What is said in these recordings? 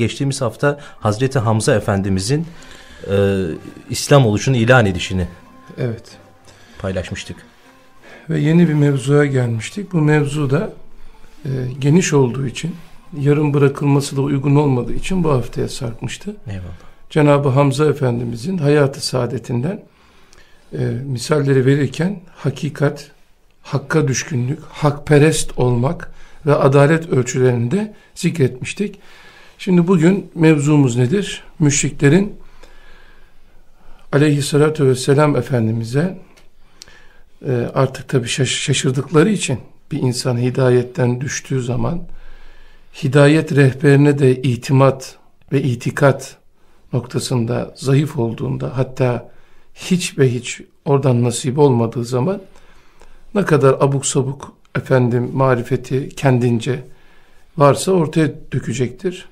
geçtiğimiz hafta Hazreti Hamza Efendimizin e, İslam oluşunu ilan edişini evet. paylaşmıştık. Ve yeni bir mevzuya gelmiştik. Bu mevzu da e, geniş olduğu için yarım bırakılması da uygun olmadığı için bu haftaya sarkmıştı. Eyvallah. Cenab-ı Hamza Efendimizin hayatı saadetinden e, misalleri verirken hakikat, hakka düşkünlük, hakperest olmak ve adalet ölçülerinde zikretmiştik. Şimdi bugün mevzumuz nedir? Müşriklerin aleyhissalatü vesselam Efendimiz'e e, artık tabi şaşırdıkları için bir insan hidayetten düştüğü zaman hidayet rehberine de itimat ve itikat noktasında zayıf olduğunda hatta hiç ve hiç oradan nasip olmadığı zaman ne kadar abuk sabuk efendim marifeti kendince varsa ortaya dökecektir.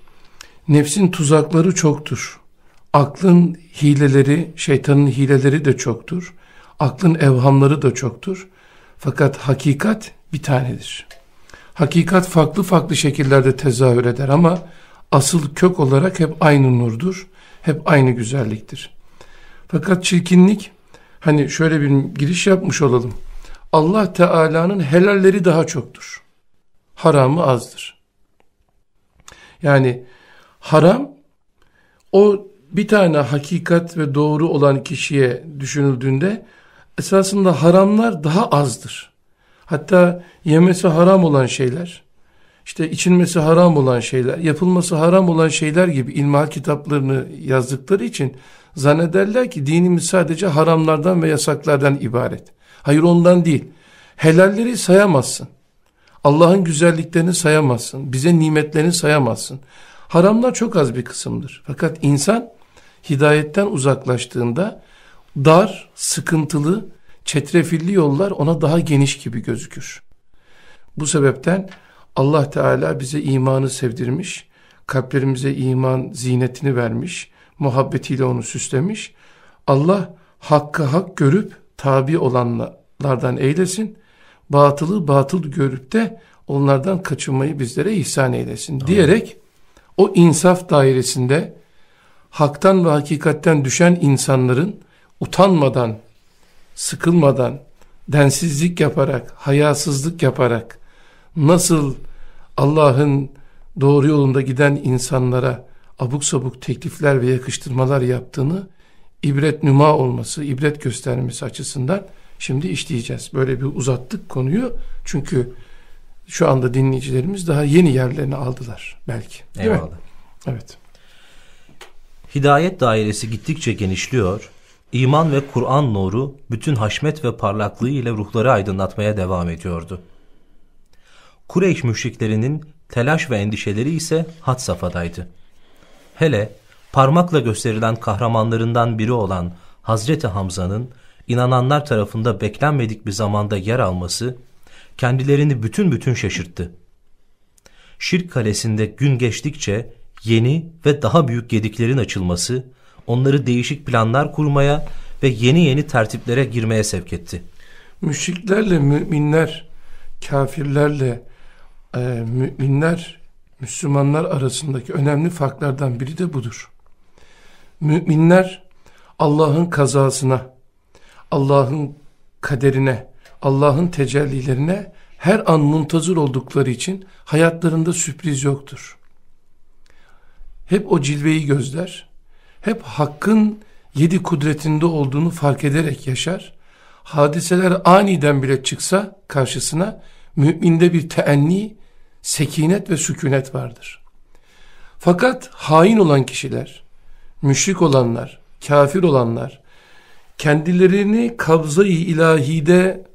Nefsin tuzakları çoktur. Aklın hileleri, şeytanın hileleri de çoktur. Aklın evhamları da çoktur. Fakat hakikat bir tanedir. Hakikat farklı farklı şekillerde tezahür eder ama asıl kök olarak hep aynı nurdur. Hep aynı güzelliktir. Fakat çirkinlik hani şöyle bir giriş yapmış olalım. Allah Teala'nın helalleri daha çoktur. Haramı azdır. Yani haram o bir tane hakikat ve doğru olan kişiye düşünüldüğünde esasında haramlar daha azdır. Hatta yemesi haram olan şeyler, işte içilmesi haram olan şeyler, yapılması haram olan şeyler gibi ilmihal kitaplarını yazdıkları için zannederler ki dinimiz sadece haramlardan ve yasaklardan ibaret. Hayır ondan değil. Helalleri sayamazsın. Allah'ın güzelliklerini sayamazsın. Bize nimetlerini sayamazsın. Haramlar çok az bir kısımdır. Fakat insan hidayetten uzaklaştığında dar, sıkıntılı, çetrefilli yollar ona daha geniş gibi gözükür. Bu sebepten Allah Teala bize imanı sevdirmiş, kalplerimize iman zinetini vermiş, muhabbetiyle onu süslemiş. Allah hakkı hak görüp tabi olanlardan eylesin, batılı batıl görüp de onlardan kaçınmayı bizlere ihsan eylesin diyerek o insaf dairesinde haktan ve hakikatten düşen insanların utanmadan, sıkılmadan, densizlik yaparak, hayasızlık yaparak nasıl Allah'ın doğru yolunda giden insanlara abuk sabuk teklifler ve yakıştırmalar yaptığını ibret nüma olması, ibret göstermesi açısından şimdi işleyeceğiz. Böyle bir uzattık konuyu çünkü şu anda dinleyicilerimiz daha yeni yerlerini aldılar belki. Değil Eyvallah. Mi? Evet. Hidayet dairesi gittikçe genişliyor, iman ve Kur'an nuru bütün haşmet ve parlaklığı ile ruhları aydınlatmaya devam ediyordu. Kureyş müşriklerinin telaş ve endişeleri ise had safadaydı. Hele parmakla gösterilen kahramanlarından biri olan Hazreti Hamza'nın inananlar tarafında beklenmedik bir zamanda yer alması kendilerini bütün bütün şaşırttı. Şirk kalesinde gün geçtikçe yeni ve daha büyük gediklerin açılması onları değişik planlar kurmaya ve yeni yeni tertiplere girmeye sevk etti. Müşriklerle müminler, kafirlerle e, müminler, Müslümanlar arasındaki önemli farklardan biri de budur. Müminler Allah'ın kazasına, Allah'ın kaderine, Allah'ın tecellilerine her an muntazır oldukları için hayatlarında sürpriz yoktur. Hep o cilveyi gözler, hep hakkın yedi kudretinde olduğunu fark ederek yaşar. Hadiseler aniden bile çıksa karşısına müminde bir teenni, sekinet ve sükunet vardır. Fakat hain olan kişiler, müşrik olanlar, kafir olanlar, kendilerini kabzayı ilahide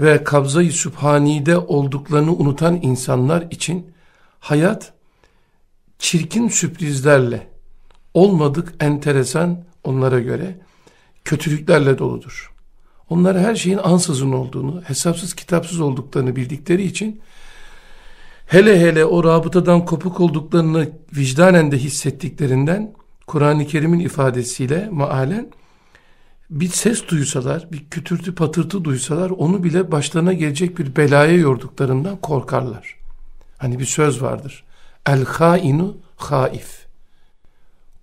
ve kabzayı sübhanide olduklarını unutan insanlar için hayat çirkin sürprizlerle, olmadık enteresan onlara göre kötülüklerle doludur. Onlar her şeyin ansızın olduğunu, hesapsız kitapsız olduklarını bildikleri için hele hele o rabıtadan kopuk olduklarını vicdanen de hissettiklerinden Kur'an-ı Kerim'in ifadesiyle maalen bir ses duysalar, bir kütürtü patırtı duysalar onu bile başlarına gelecek bir belaya yorduklarından korkarlar. Hani bir söz vardır. El hainu haif.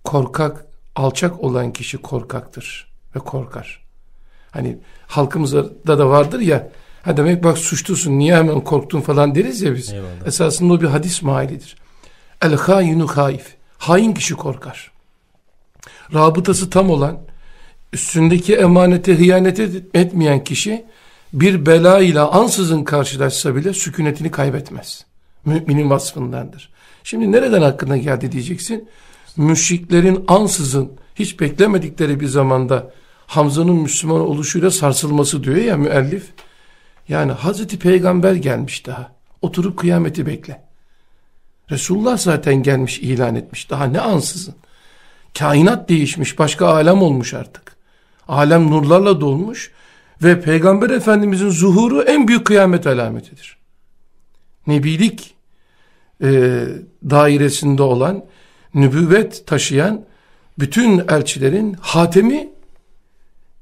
korkak, alçak olan kişi korkaktır ve korkar. Hani halkımızda da vardır ya, ha demek bak suçlusun niye hemen korktun falan deriz ya biz. Eyvallah. Esasında o bir hadis mailidir. El hainu haif. Hain kişi korkar. Rabıtası tam olan, üstündeki emanete hıyanet etmeyen kişi bir bela ile ansızın karşılaşsa bile sükunetini kaybetmez. Müminin vasfındandır. Şimdi nereden hakkında geldi diyeceksin. Müşriklerin ansızın hiç beklemedikleri bir zamanda Hamza'nın Müslüman oluşuyla sarsılması diyor ya müellif. Yani Hazreti Peygamber gelmiş daha. Oturup kıyameti bekle. Resulullah zaten gelmiş ilan etmiş. Daha ne ansızın. Kainat değişmiş. Başka alem olmuş artık. Alem nurlarla dolmuş. Ve Peygamber Efendimizin zuhuru en büyük kıyamet alametidir. Nebilik e, dairesinde olan, nübüvvet taşıyan bütün elçilerin hatemi,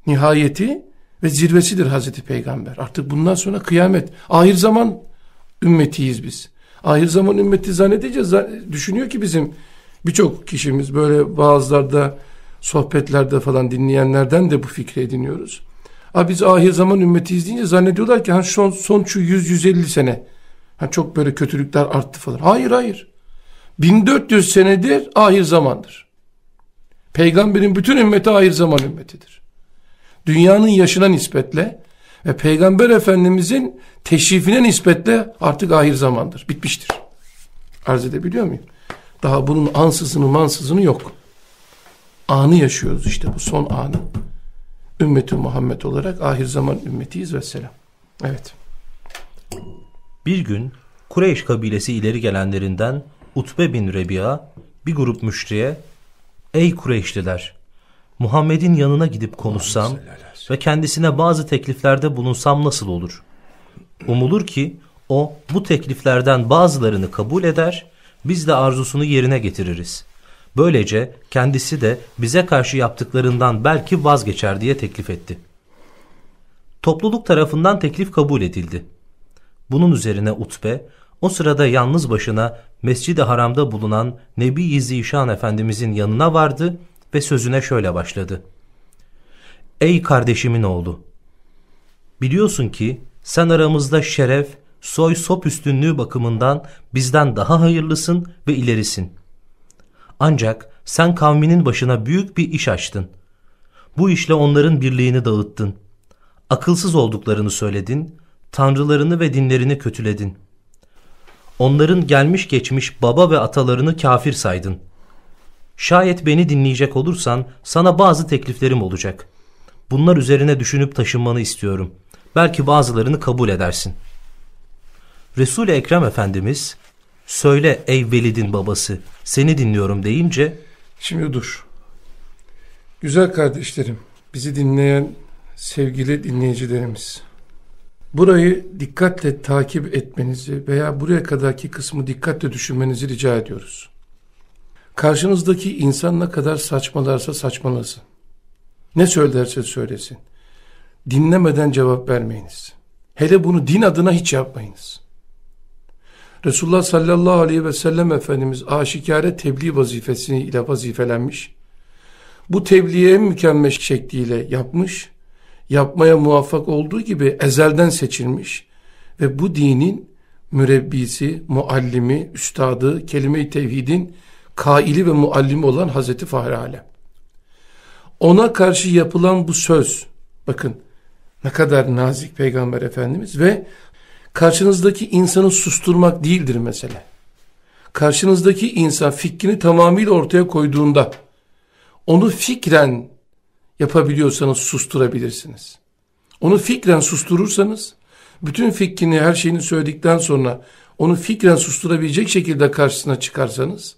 nihayeti ve zirvesidir Hazreti Peygamber. Artık bundan sonra kıyamet, ahir zaman ümmetiyiz biz. Ahir zaman ümmeti zannedeceğiz. Düşünüyor ki bizim birçok kişimiz böyle bazılarda sohbetlerde falan dinleyenlerden de bu fikri ediniyoruz. Abi biz ahir zaman ümmetiyiz deyince zannediyorlar ki hani son, son şu 100-150 sene hani çok böyle kötülükler arttı falan. Hayır hayır. 1400 senedir ahir zamandır. Peygamberin bütün ümmeti ahir zaman ümmetidir. Dünyanın yaşına nispetle ve Peygamber Efendimizin teşrifine nispetle artık ahir zamandır. Bitmiştir. Arz edebiliyor muyum? Daha bunun ansızını mansızını yok. Anı yaşıyoruz işte bu son anı ümmeti Muhammed olarak ahir zaman ümmetiyiz ve selam. Evet. Bir gün Kureyş kabilesi ileri gelenlerinden Utbe bin Rebi'a bir grup müşriye Ey Kureyşliler! Muhammed'in yanına gidip konuşsam ve kendisine bazı tekliflerde bulunsam nasıl olur? Umulur ki o bu tekliflerden bazılarını kabul eder, biz de arzusunu yerine getiririz. Böylece kendisi de bize karşı yaptıklarından belki vazgeçer diye teklif etti. Topluluk tarafından teklif kabul edildi. Bunun üzerine Utbe o sırada yalnız başına Mescid-i Haram'da bulunan Nebi-i Zişan Efendimizin yanına vardı ve sözüne şöyle başladı. Ey kardeşimin oğlu! Biliyorsun ki sen aramızda şeref, soy sop üstünlüğü bakımından bizden daha hayırlısın ve ilerisin. Ancak sen kavminin başına büyük bir iş açtın. Bu işle onların birliğini dağıttın. Akılsız olduklarını söyledin, tanrılarını ve dinlerini kötüledin. Onların gelmiş geçmiş baba ve atalarını kafir saydın. Şayet beni dinleyecek olursan sana bazı tekliflerim olacak. Bunlar üzerine düşünüp taşınmanı istiyorum. Belki bazılarını kabul edersin. Resul-i Ekrem Efendimiz söyle ey Velid'in babası seni dinliyorum deyince Şimdi dur. Güzel kardeşlerim, bizi dinleyen sevgili dinleyicilerimiz. Burayı dikkatle takip etmenizi veya buraya kadarki kısmı dikkatle düşünmenizi rica ediyoruz. Karşınızdaki insan ne kadar saçmalarsa saçmalasın. Ne söylerse söylesin. Dinlemeden cevap vermeyiniz. Hele bunu din adına hiç yapmayınız. Resulullah sallallahu aleyhi ve sellem Efendimiz aşikare tebliğ vazifesiyle vazifelenmiş. Bu tebliği en mükemmel şekliyle yapmış, yapmaya muvaffak olduğu gibi ezelden seçilmiş ve bu dinin mürebbisi, muallimi, üstadı, kelime-i tevhidin kaili ve muallimi olan Hazreti Fahri Alem. Ona karşı yapılan bu söz, bakın ne kadar nazik Peygamber Efendimiz ve karşınızdaki insanı susturmak değildir mesele. Karşınızdaki insan fikrini tamamıyla ortaya koyduğunda onu fikren yapabiliyorsanız susturabilirsiniz. Onu fikren susturursanız bütün fikrini her şeyini söyledikten sonra onu fikren susturabilecek şekilde karşısına çıkarsanız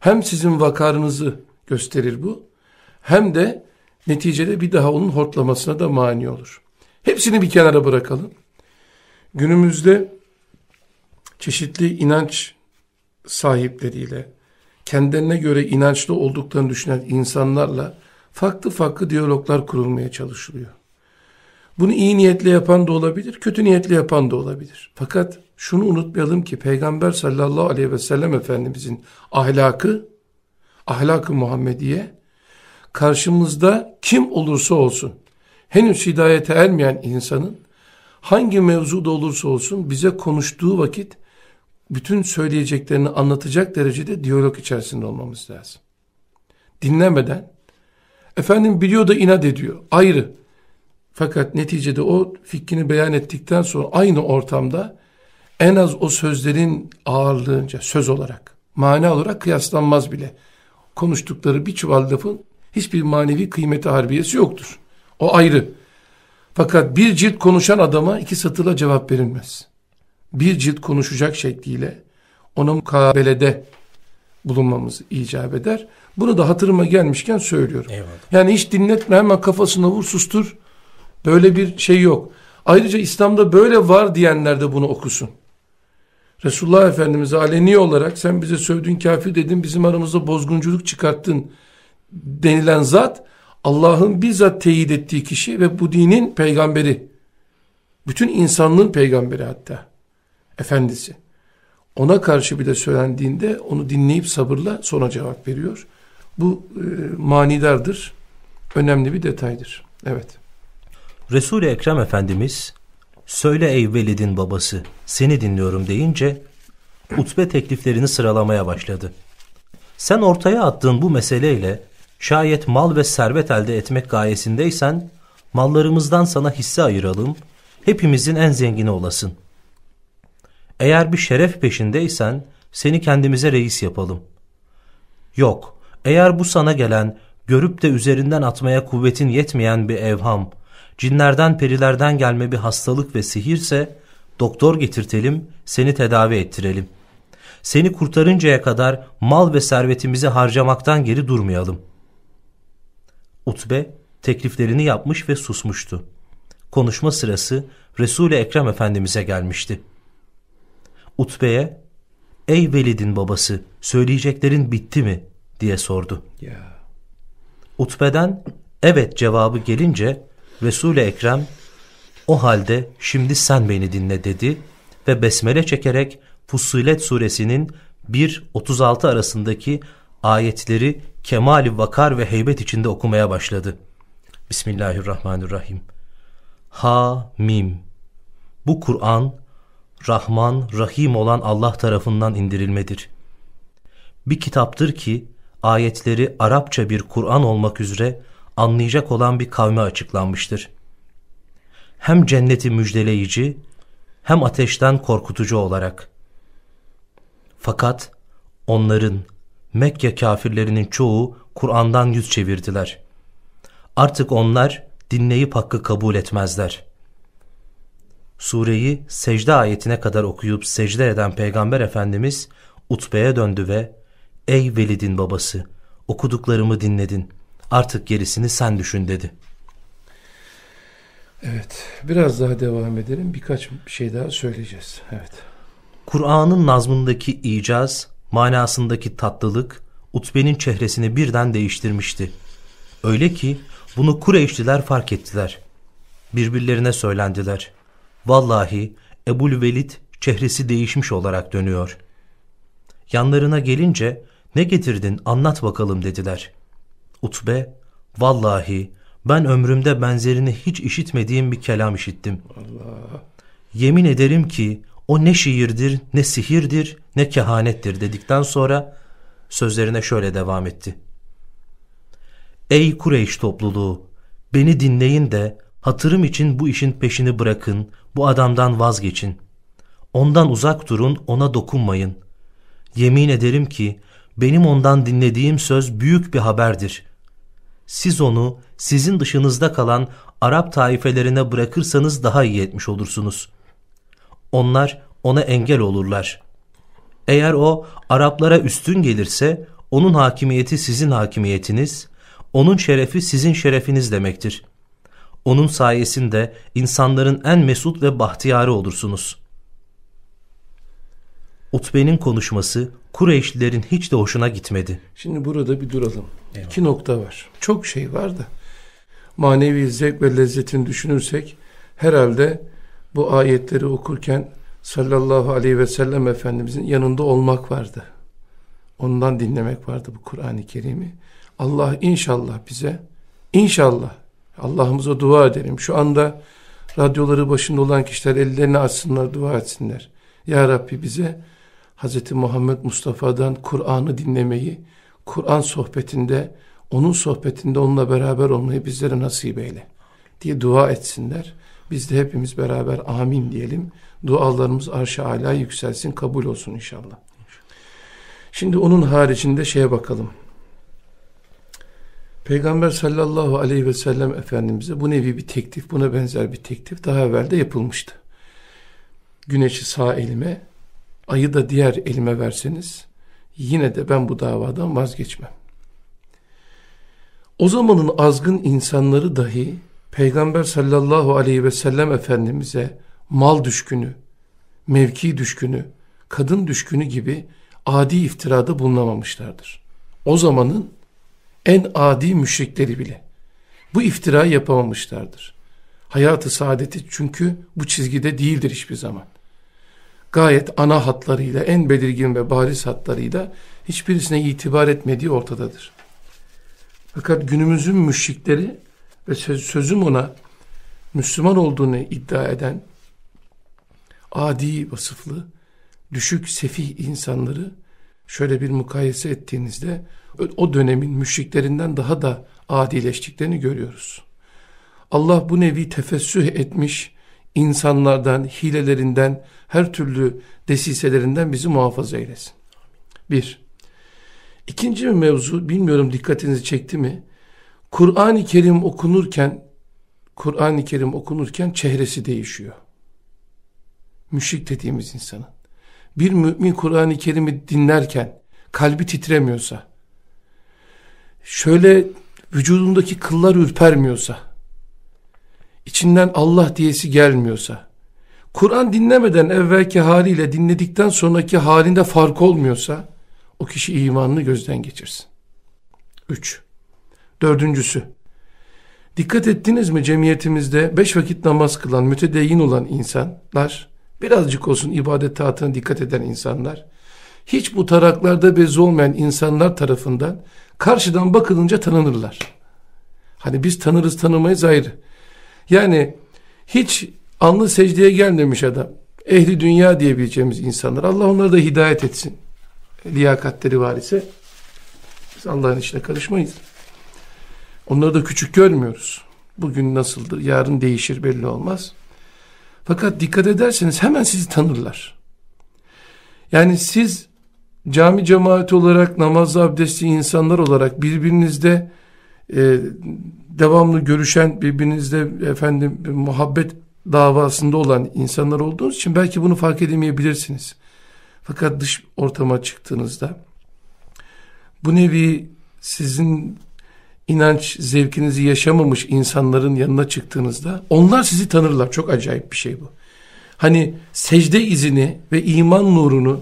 hem sizin vakarınızı gösterir bu hem de neticede bir daha onun hortlamasına da mani olur. Hepsini bir kenara bırakalım. Günümüzde çeşitli inanç sahipleriyle, kendilerine göre inançlı olduklarını düşünen insanlarla farklı farklı diyaloglar kurulmaya çalışılıyor. Bunu iyi niyetle yapan da olabilir, kötü niyetle yapan da olabilir. Fakat şunu unutmayalım ki Peygamber sallallahu aleyhi ve sellem Efendimizin ahlakı, ahlak-ı Muhammediye karşımızda kim olursa olsun henüz hidayete ermeyen insanın hangi mevzuda olursa olsun bize konuştuğu vakit bütün söyleyeceklerini anlatacak derecede diyalog içerisinde olmamız lazım. Dinlemeden efendim biliyor da inat ediyor ayrı. Fakat neticede o fikrini beyan ettikten sonra aynı ortamda en az o sözlerin ağırlığınca söz olarak, mana olarak kıyaslanmaz bile. Konuştukları bir çuval lafın hiçbir manevi kıymeti harbiyesi yoktur. O ayrı. Fakat bir cilt konuşan adama iki satırla cevap verilmez. Bir cilt konuşacak şekliyle ona mukabelede bulunmamız icap eder. Bunu da hatırıma gelmişken söylüyorum. Eyvallah. Yani hiç dinletme hemen kafasına vur sustur. Böyle bir şey yok. Ayrıca İslam'da böyle var diyenler de bunu okusun. Resulullah Efendimiz'e aleni olarak sen bize sövdün kafir dedin bizim aramızda bozgunculuk çıkarttın denilen zat Allah'ın bizzat teyit ettiği kişi ve bu dinin peygamberi. Bütün insanlığın peygamberi hatta. Efendisi. Ona karşı bir de söylendiğinde onu dinleyip sabırla sonra cevap veriyor. Bu e, manidardır. Önemli bir detaydır. Evet. Resul-i Ekrem Efendimiz söyle ey Velid'in babası seni dinliyorum deyince utbe tekliflerini sıralamaya başladı. Sen ortaya attığın bu meseleyle şayet mal ve servet elde etmek gayesindeysen mallarımızdan sana hisse ayıralım, hepimizin en zengini olasın. Eğer bir şeref peşindeysen seni kendimize reis yapalım. Yok, eğer bu sana gelen, görüp de üzerinden atmaya kuvvetin yetmeyen bir evham, cinlerden perilerden gelme bir hastalık ve sihirse doktor getirtelim seni tedavi ettirelim. Seni kurtarıncaya kadar mal ve servetimizi harcamaktan geri durmayalım. Utbe tekliflerini yapmış ve susmuştu. Konuşma sırası Resul-i Ekrem Efendimiz'e gelmişti. Utbe'ye ''Ey Velid'in babası söyleyeceklerin bitti mi?'' diye sordu. Yeah. Utbe'den evet cevabı gelince Resul-i Ekrem o halde şimdi sen beni dinle dedi ve besmele çekerek Fussilet suresinin 1-36 arasındaki ayetleri kemali vakar ve heybet içinde okumaya başladı. Bismillahirrahmanirrahim. Ha Mim. Bu Kur'an Rahman, Rahim olan Allah tarafından indirilmedir. Bir kitaptır ki ayetleri Arapça bir Kur'an olmak üzere anlayacak olan bir kavme açıklanmıştır. Hem cenneti müjdeleyici hem ateşten korkutucu olarak. Fakat onların Mekke kafirlerinin çoğu Kur'an'dan yüz çevirdiler. Artık onlar dinleyip hakkı kabul etmezler. Sureyi secde ayetine kadar okuyup secde eden Peygamber Efendimiz Utbe'ye döndü ve Ey Velid'in babası okuduklarımı dinledin artık gerisini sen düşün dedi. Evet biraz daha devam edelim birkaç şey daha söyleyeceğiz. Evet. Kur'an'ın nazmındaki icaz, manasındaki tatlılık Utbe'nin çehresini birden değiştirmişti. Öyle ki bunu Kureyşliler fark ettiler. Birbirlerine söylendiler. Vallahi Ebul Velid çehresi değişmiş olarak dönüyor. Yanlarına gelince ne getirdin anlat bakalım dediler. Utbe vallahi ben ömrümde benzerini hiç işitmediğim bir kelam işittim. Allah. Yemin ederim ki o ne şiirdir, ne sihirdir, ne kehanettir dedikten sonra sözlerine şöyle devam etti. Ey Kureyş topluluğu, beni dinleyin de hatırım için bu işin peşini bırakın, bu adamdan vazgeçin. Ondan uzak durun, ona dokunmayın. Yemin ederim ki benim ondan dinlediğim söz büyük bir haberdir. Siz onu sizin dışınızda kalan Arap taifelerine bırakırsanız daha iyi etmiş olursunuz. Onlar ona engel olurlar. Eğer o Araplara üstün gelirse onun hakimiyeti sizin hakimiyetiniz, onun şerefi sizin şerefiniz demektir. Onun sayesinde insanların en mesut ve bahtiyarı olursunuz. Utbe'nin konuşması Kureyşlilerin hiç de hoşuna gitmedi. Şimdi burada bir duralım. Eyvallah. İki nokta var. Çok şey var da manevi zevk ve lezzetini düşünürsek herhalde bu ayetleri okurken sallallahu aleyhi ve sellem Efendimizin yanında olmak vardı. Ondan dinlemek vardı bu Kur'an-ı Kerim'i. Allah inşallah bize, inşallah Allah'ımıza dua edelim. Şu anda radyoları başında olan kişiler ellerini açsınlar, dua etsinler. Ya Rabbi bize Hz. Muhammed Mustafa'dan Kur'an'ı dinlemeyi, Kur'an sohbetinde, onun sohbetinde onunla beraber olmayı bizlere nasip eyle diye dua etsinler. Biz de hepimiz beraber amin diyelim. Dualarımız arş-ı ala yükselsin, kabul olsun inşallah. Şimdi onun haricinde şeye bakalım. Peygamber sallallahu aleyhi ve sellem Efendimiz'e bu nevi bir teklif, buna benzer bir teklif daha evvel de yapılmıştı. Güneşi sağ elime, ayı da diğer elime verseniz, yine de ben bu davadan vazgeçmem. O zamanın azgın insanları dahi Peygamber sallallahu aleyhi ve sellem Efendimiz'e mal düşkünü, mevki düşkünü, kadın düşkünü gibi adi iftirada bulunamamışlardır. O zamanın en adi müşrikleri bile bu iftirayı yapamamışlardır. Hayatı saadeti çünkü bu çizgide değildir hiçbir zaman. Gayet ana hatlarıyla, en belirgin ve bariz hatlarıyla hiçbirisine itibar etmediği ortadadır. Fakat günümüzün müşrikleri ve sözüm ona Müslüman olduğunu iddia eden adi vasıflı, düşük sefih insanları şöyle bir mukayese ettiğinizde o dönemin müşriklerinden daha da adileştiklerini görüyoruz. Allah bu nevi tefessüh etmiş insanlardan, hilelerinden, her türlü desiselerinden bizi muhafaza eylesin. Bir. İkinci bir mevzu, bilmiyorum dikkatinizi çekti mi? Kur'an-ı Kerim okunurken, Kur'an-ı Kerim okunurken çehresi değişiyor. Müşrik dediğimiz insanın. Bir mümin Kur'an-ı Kerim'i dinlerken kalbi titremiyorsa, şöyle vücudundaki kıllar ürpermiyorsa, içinden Allah diyesi gelmiyorsa, Kur'an dinlemeden evvelki haliyle dinledikten sonraki halinde fark olmuyorsa, o kişi imanını gözden geçirsin. Üç. Dördüncüsü. Dikkat ettiniz mi cemiyetimizde beş vakit namaz kılan, mütedeyyin olan insanlar, birazcık olsun ibadet taatına dikkat eden insanlar, hiç bu taraklarda bez olmayan insanlar tarafından karşıdan bakılınca tanınırlar. Hani biz tanırız tanımayız ayrı. Yani hiç anlı secdeye gelmemiş adam. Ehli dünya diyebileceğimiz insanlar. Allah onları da hidayet etsin. Liyakatleri var ise biz Allah'ın içine karışmayız. Onları da küçük görmüyoruz. Bugün nasıldır, yarın değişir belli olmaz. Fakat dikkat ederseniz hemen sizi tanırlar. Yani siz cami cemaati olarak, namaz abdestli insanlar olarak birbirinizde e, devamlı görüşen, birbirinizde efendim muhabbet davasında olan insanlar olduğunuz için belki bunu fark edemeyebilirsiniz. Fakat dış ortama çıktığınızda bu nevi sizin inanç zevkinizi yaşamamış insanların yanına çıktığınızda onlar sizi tanırlar. Çok acayip bir şey bu. Hani secde izini ve iman nurunu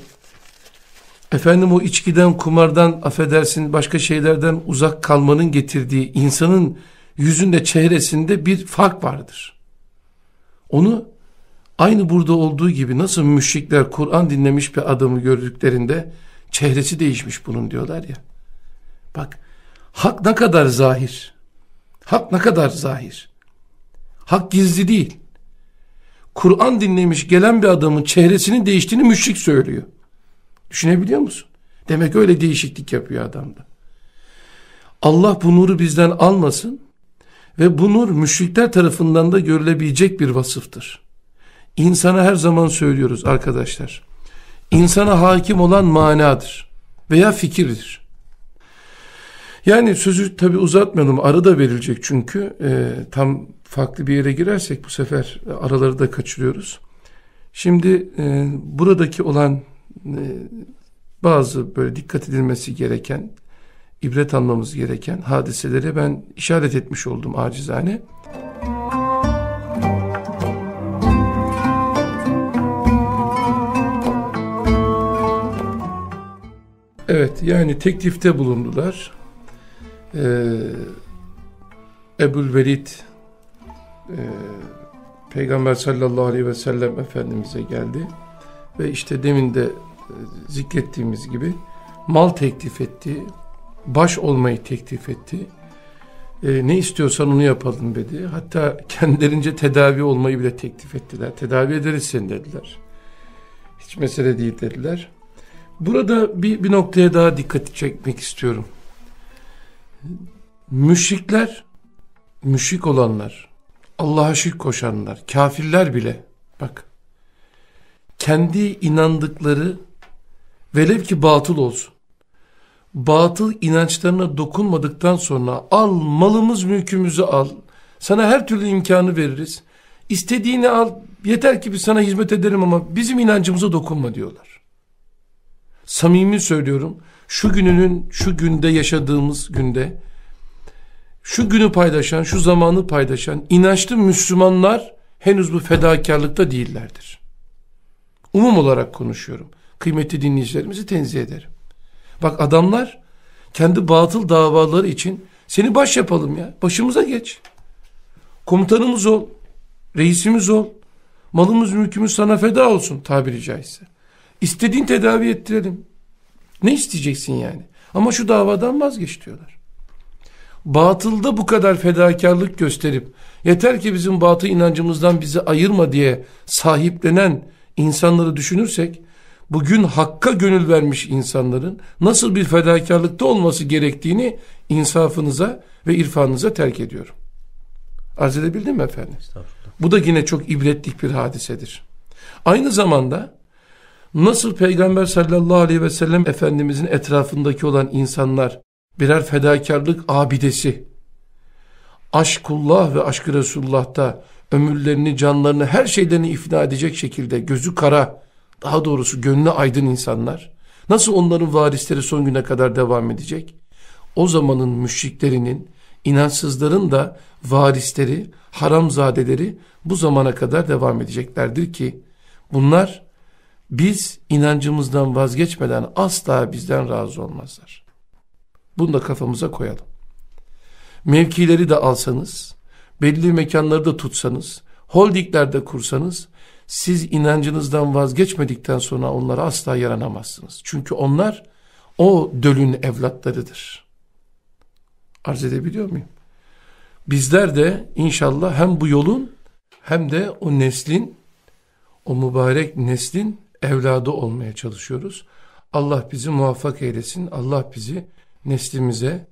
efendim o içkiden, kumardan, affedersin başka şeylerden uzak kalmanın getirdiği insanın yüzünde, çehresinde bir fark vardır. Onu aynı burada olduğu gibi nasıl müşrikler Kur'an dinlemiş bir adamı gördüklerinde çehresi değişmiş bunun diyorlar ya. Bak hak ne kadar zahir. Hak ne kadar zahir. Hak gizli değil. Kur'an dinlemiş gelen bir adamın çehresinin değiştiğini müşrik söylüyor. Düşünebiliyor musun? Demek öyle değişiklik yapıyor adamda. Allah bu nuru bizden almasın ve bu nur müşrikler tarafından da görülebilecek bir vasıftır. İnsana her zaman söylüyoruz arkadaşlar. İnsana hakim olan manadır veya fikirdir. Yani sözü tabi uzatmayalım arada verilecek çünkü e, tam farklı bir yere girersek bu sefer araları da kaçırıyoruz. Şimdi e, buradaki olan e, bazı böyle dikkat edilmesi gereken, ibret almamız gereken hadiselere ben işaret etmiş oldum acizane. Evet yani teklifte bulundular. Ee, Ebul Velid e, Peygamber sallallahu aleyhi ve sellem Efendimiz'e geldi ve işte demin de e, zikrettiğimiz gibi mal teklif etti, baş olmayı teklif etti. E, ne istiyorsan onu yapalım dedi. Hatta kendilerince tedavi olmayı bile teklif ettiler. Tedavi ederiz seni dediler. Hiç mesele değil dediler. Burada bir, bir noktaya daha dikkati çekmek istiyorum. Müşrikler, müşrik olanlar, Allah'a şirk koşanlar, kafirler bile bak kendi inandıkları velev ki batıl olsun batıl inançlarına dokunmadıktan sonra al malımız mülkümüzü al. Sana her türlü imkanı veririz. İstediğini al yeter ki biz sana hizmet ederim ama bizim inancımıza dokunma diyorlar. Samimi söylüyorum şu gününün şu günde yaşadığımız günde şu günü paylaşan şu zamanı paylaşan inançlı Müslümanlar henüz bu fedakarlıkta değillerdir. Umum olarak konuşuyorum. Kıymetli dinleyicilerimizi tenzih ederim. Bak adamlar kendi batıl davaları için seni baş yapalım ya. Başımıza geç. Komutanımız ol. Reisimiz ol. Malımız mülkümüz sana feda olsun tabiri caizse. İstediğin tedavi ettirelim. Ne isteyeceksin yani? Ama şu davadan vazgeç diyorlar. Batılda bu kadar fedakarlık gösterip yeter ki bizim batıl inancımızdan bizi ayırma diye sahiplenen insanları düşünürsek bugün hakka gönül vermiş insanların nasıl bir fedakarlıkta olması gerektiğini insafınıza ve irfanınıza terk ediyorum. Arz edebildim mi efendim? Bu da yine çok ibretlik bir hadisedir. Aynı zamanda nasıl Peygamber sallallahu aleyhi ve sellem Efendimizin etrafındaki olan insanlar birer fedakarlık abidesi, aşkullah ve aşkı Resulullah'ta ömürlerini, canlarını, her şeylerini ifna edecek şekilde gözü kara, daha doğrusu gönlü aydın insanlar, nasıl onların varisleri son güne kadar devam edecek? O zamanın müşriklerinin, inançsızların da varisleri, haramzadeleri bu zamana kadar devam edeceklerdir ki, bunlar biz inancımızdan vazgeçmeden asla bizden razı olmazlar. Bunu da kafamıza koyalım. Mevkileri de alsanız, belli mekanları da tutsanız, holdinglerde kursanız, siz inancınızdan vazgeçmedikten sonra onlara asla yaranamazsınız. Çünkü onlar o dölün evlatlarıdır. Arz edebiliyor muyum? Bizler de inşallah hem bu yolun hem de o neslin, o mübarek neslin evladı olmaya çalışıyoruz. Allah bizi muvaffak eylesin. Allah bizi neslimize,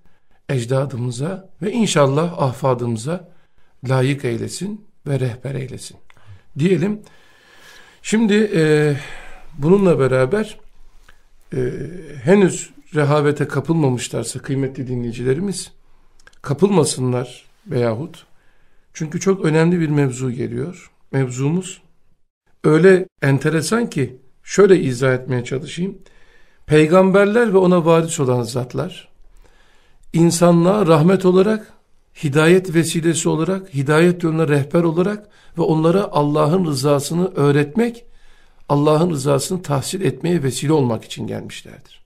ecdadımıza ve inşallah ahfadımıza layık eylesin ve rehber eylesin. Diyelim Şimdi e, bununla beraber e, henüz rehavete kapılmamışlarsa kıymetli dinleyicilerimiz kapılmasınlar veyahut çünkü çok önemli bir mevzu geliyor. Mevzumuz öyle enteresan ki şöyle izah etmeye çalışayım. Peygamberler ve ona varis olan zatlar insanlığa rahmet olarak, hidayet vesilesi olarak, hidayet yoluna rehber olarak ve onlara Allah'ın rızasını öğretmek, Allah'ın rızasını tahsil etmeye vesile olmak için gelmişlerdir.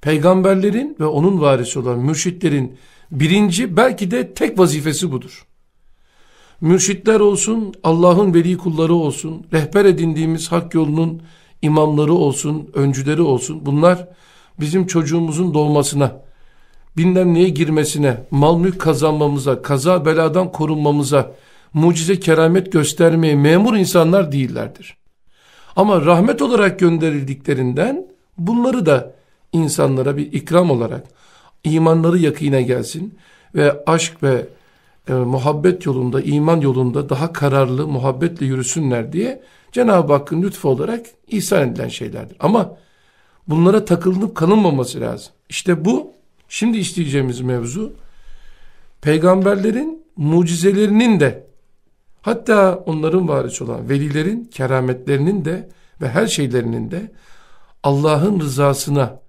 Peygamberlerin ve onun varisi olan mürşitlerin birinci belki de tek vazifesi budur. Mürşitler olsun, Allah'ın veli kulları olsun, rehber edindiğimiz hak yolunun imamları olsun, öncüleri olsun. Bunlar bizim çocuğumuzun doğmasına, bilmem neye girmesine, mal mülk kazanmamıza, kaza beladan korunmamıza, mucize keramet göstermeye memur insanlar değillerdir. Ama rahmet olarak gönderildiklerinden bunları da insanlara bir ikram olarak imanları yakine gelsin ve aşk ve e, muhabbet yolunda, iman yolunda daha kararlı muhabbetle yürüsünler diye Cenab-ı Hakk'ın lütfu olarak ihsan edilen şeylerdir. Ama bunlara takılınıp kalınmaması lazım. İşte bu şimdi isteyeceğimiz mevzu peygamberlerin mucizelerinin de Hatta onların varis olan velilerin kerametlerinin de ve her şeylerinin de Allah'ın rızasına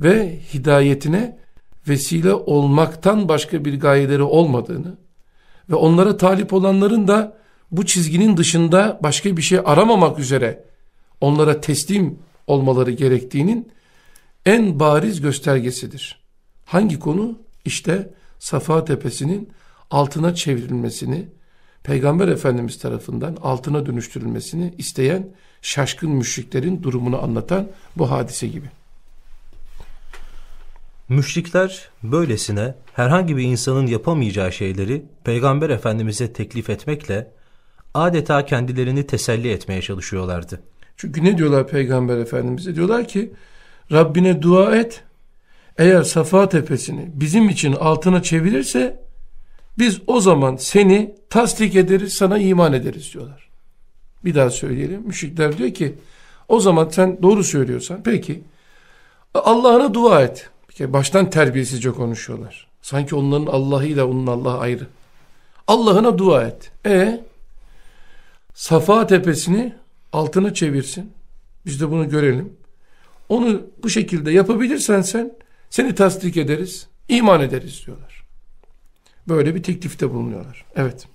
ve hidayetine vesile olmaktan başka bir gayeleri olmadığını ve onlara talip olanların da bu çizginin dışında başka bir şey aramamak üzere onlara teslim olmaları gerektiğinin en bariz göstergesidir. Hangi konu? İşte Safa Tepesi'nin altına çevrilmesini Peygamber Efendimiz tarafından altına dönüştürülmesini isteyen şaşkın müşriklerin durumunu anlatan bu hadise gibi. Müşrikler böylesine herhangi bir insanın yapamayacağı şeyleri Peygamber Efendimiz'e teklif etmekle adeta kendilerini teselli etmeye çalışıyorlardı. Çünkü ne diyorlar Peygamber Efendimiz'e? Diyorlar ki Rabbine dua et. Eğer Safa tepesini bizim için altına çevirirse biz o zaman seni tasdik ederiz, sana iman ederiz diyorlar. Bir daha söyleyelim. Müşrikler diyor ki o zaman sen doğru söylüyorsan peki Allah'ına dua et. Baştan terbiyesizce konuşuyorlar. Sanki onların Allah'ıyla onun Allah ayrı. Allah'ına dua et. E Safa tepesini altına çevirsin. Biz de bunu görelim. Onu bu şekilde yapabilirsen sen seni tasdik ederiz, iman ederiz diyorlar. Böyle bir teklifte bulunuyorlar. Evet.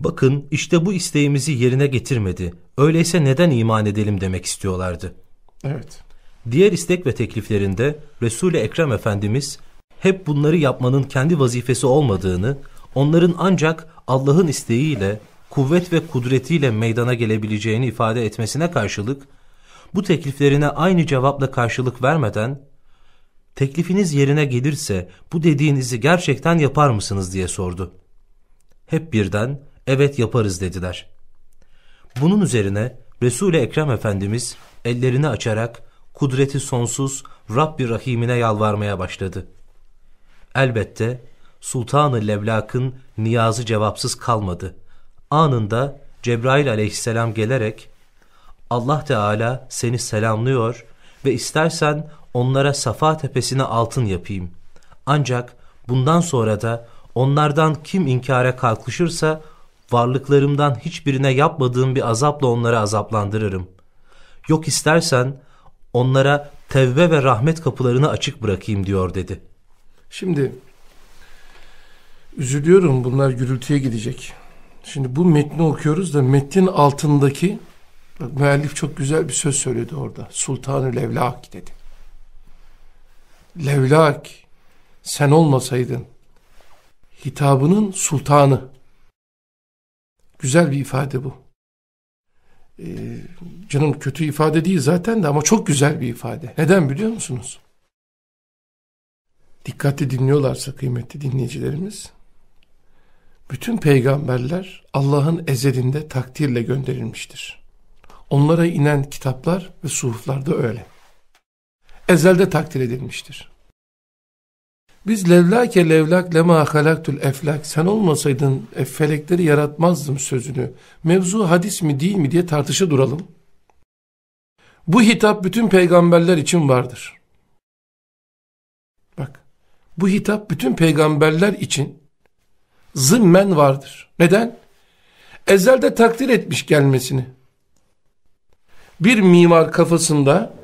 Bakın işte bu isteğimizi yerine getirmedi. Öyleyse neden iman edelim demek istiyorlardı. Evet. Diğer istek ve tekliflerinde Resul-i Ekrem Efendimiz hep bunları yapmanın kendi vazifesi olmadığını, onların ancak Allah'ın isteğiyle, kuvvet ve kudretiyle meydana gelebileceğini ifade etmesine karşılık, bu tekliflerine aynı cevapla karşılık vermeden, teklifiniz yerine gelirse bu dediğinizi gerçekten yapar mısınız diye sordu. Hep birden evet yaparız dediler. Bunun üzerine Resul-i Ekrem Efendimiz ellerini açarak kudreti sonsuz Rabbi Rahim'ine yalvarmaya başladı. Elbette Sultan-ı Levlak'ın niyazı cevapsız kalmadı. Anında Cebrail aleyhisselam gelerek Allah Teala seni selamlıyor ve istersen onlara Safa tepesine altın yapayım. Ancak bundan sonra da onlardan kim inkara kalkışırsa varlıklarımdan hiçbirine yapmadığım bir azapla onları azaplandırırım. Yok istersen onlara tevbe ve rahmet kapılarını açık bırakayım diyor dedi. Şimdi üzülüyorum bunlar gürültüye gidecek. Şimdi bu metni okuyoruz da metnin altındaki bak, müellif çok güzel bir söz söyledi orada. Sultanı Levlak dedi. Levlak sen olmasaydın hitabının sultanı. Güzel bir ifade bu. Ee, canım kötü ifade değil zaten de ama çok güzel bir ifade. Neden biliyor musunuz? Dikkatli dinliyorlarsa kıymetli dinleyicilerimiz. Bütün peygamberler Allah'ın ezelinde takdirle gönderilmiştir. Onlara inen kitaplar ve suhuflar da öyle. Ezelde takdir edilmiştir. Biz levlake levlak lema halaktul eflak sen olmasaydın felekleri yaratmazdım sözünü. Mevzu hadis mi değil mi diye tartışa duralım. Bu hitap bütün peygamberler için vardır. Bak bu hitap bütün peygamberler için zımmen vardır. Neden? Ezelde takdir etmiş gelmesini. Bir mimar kafasında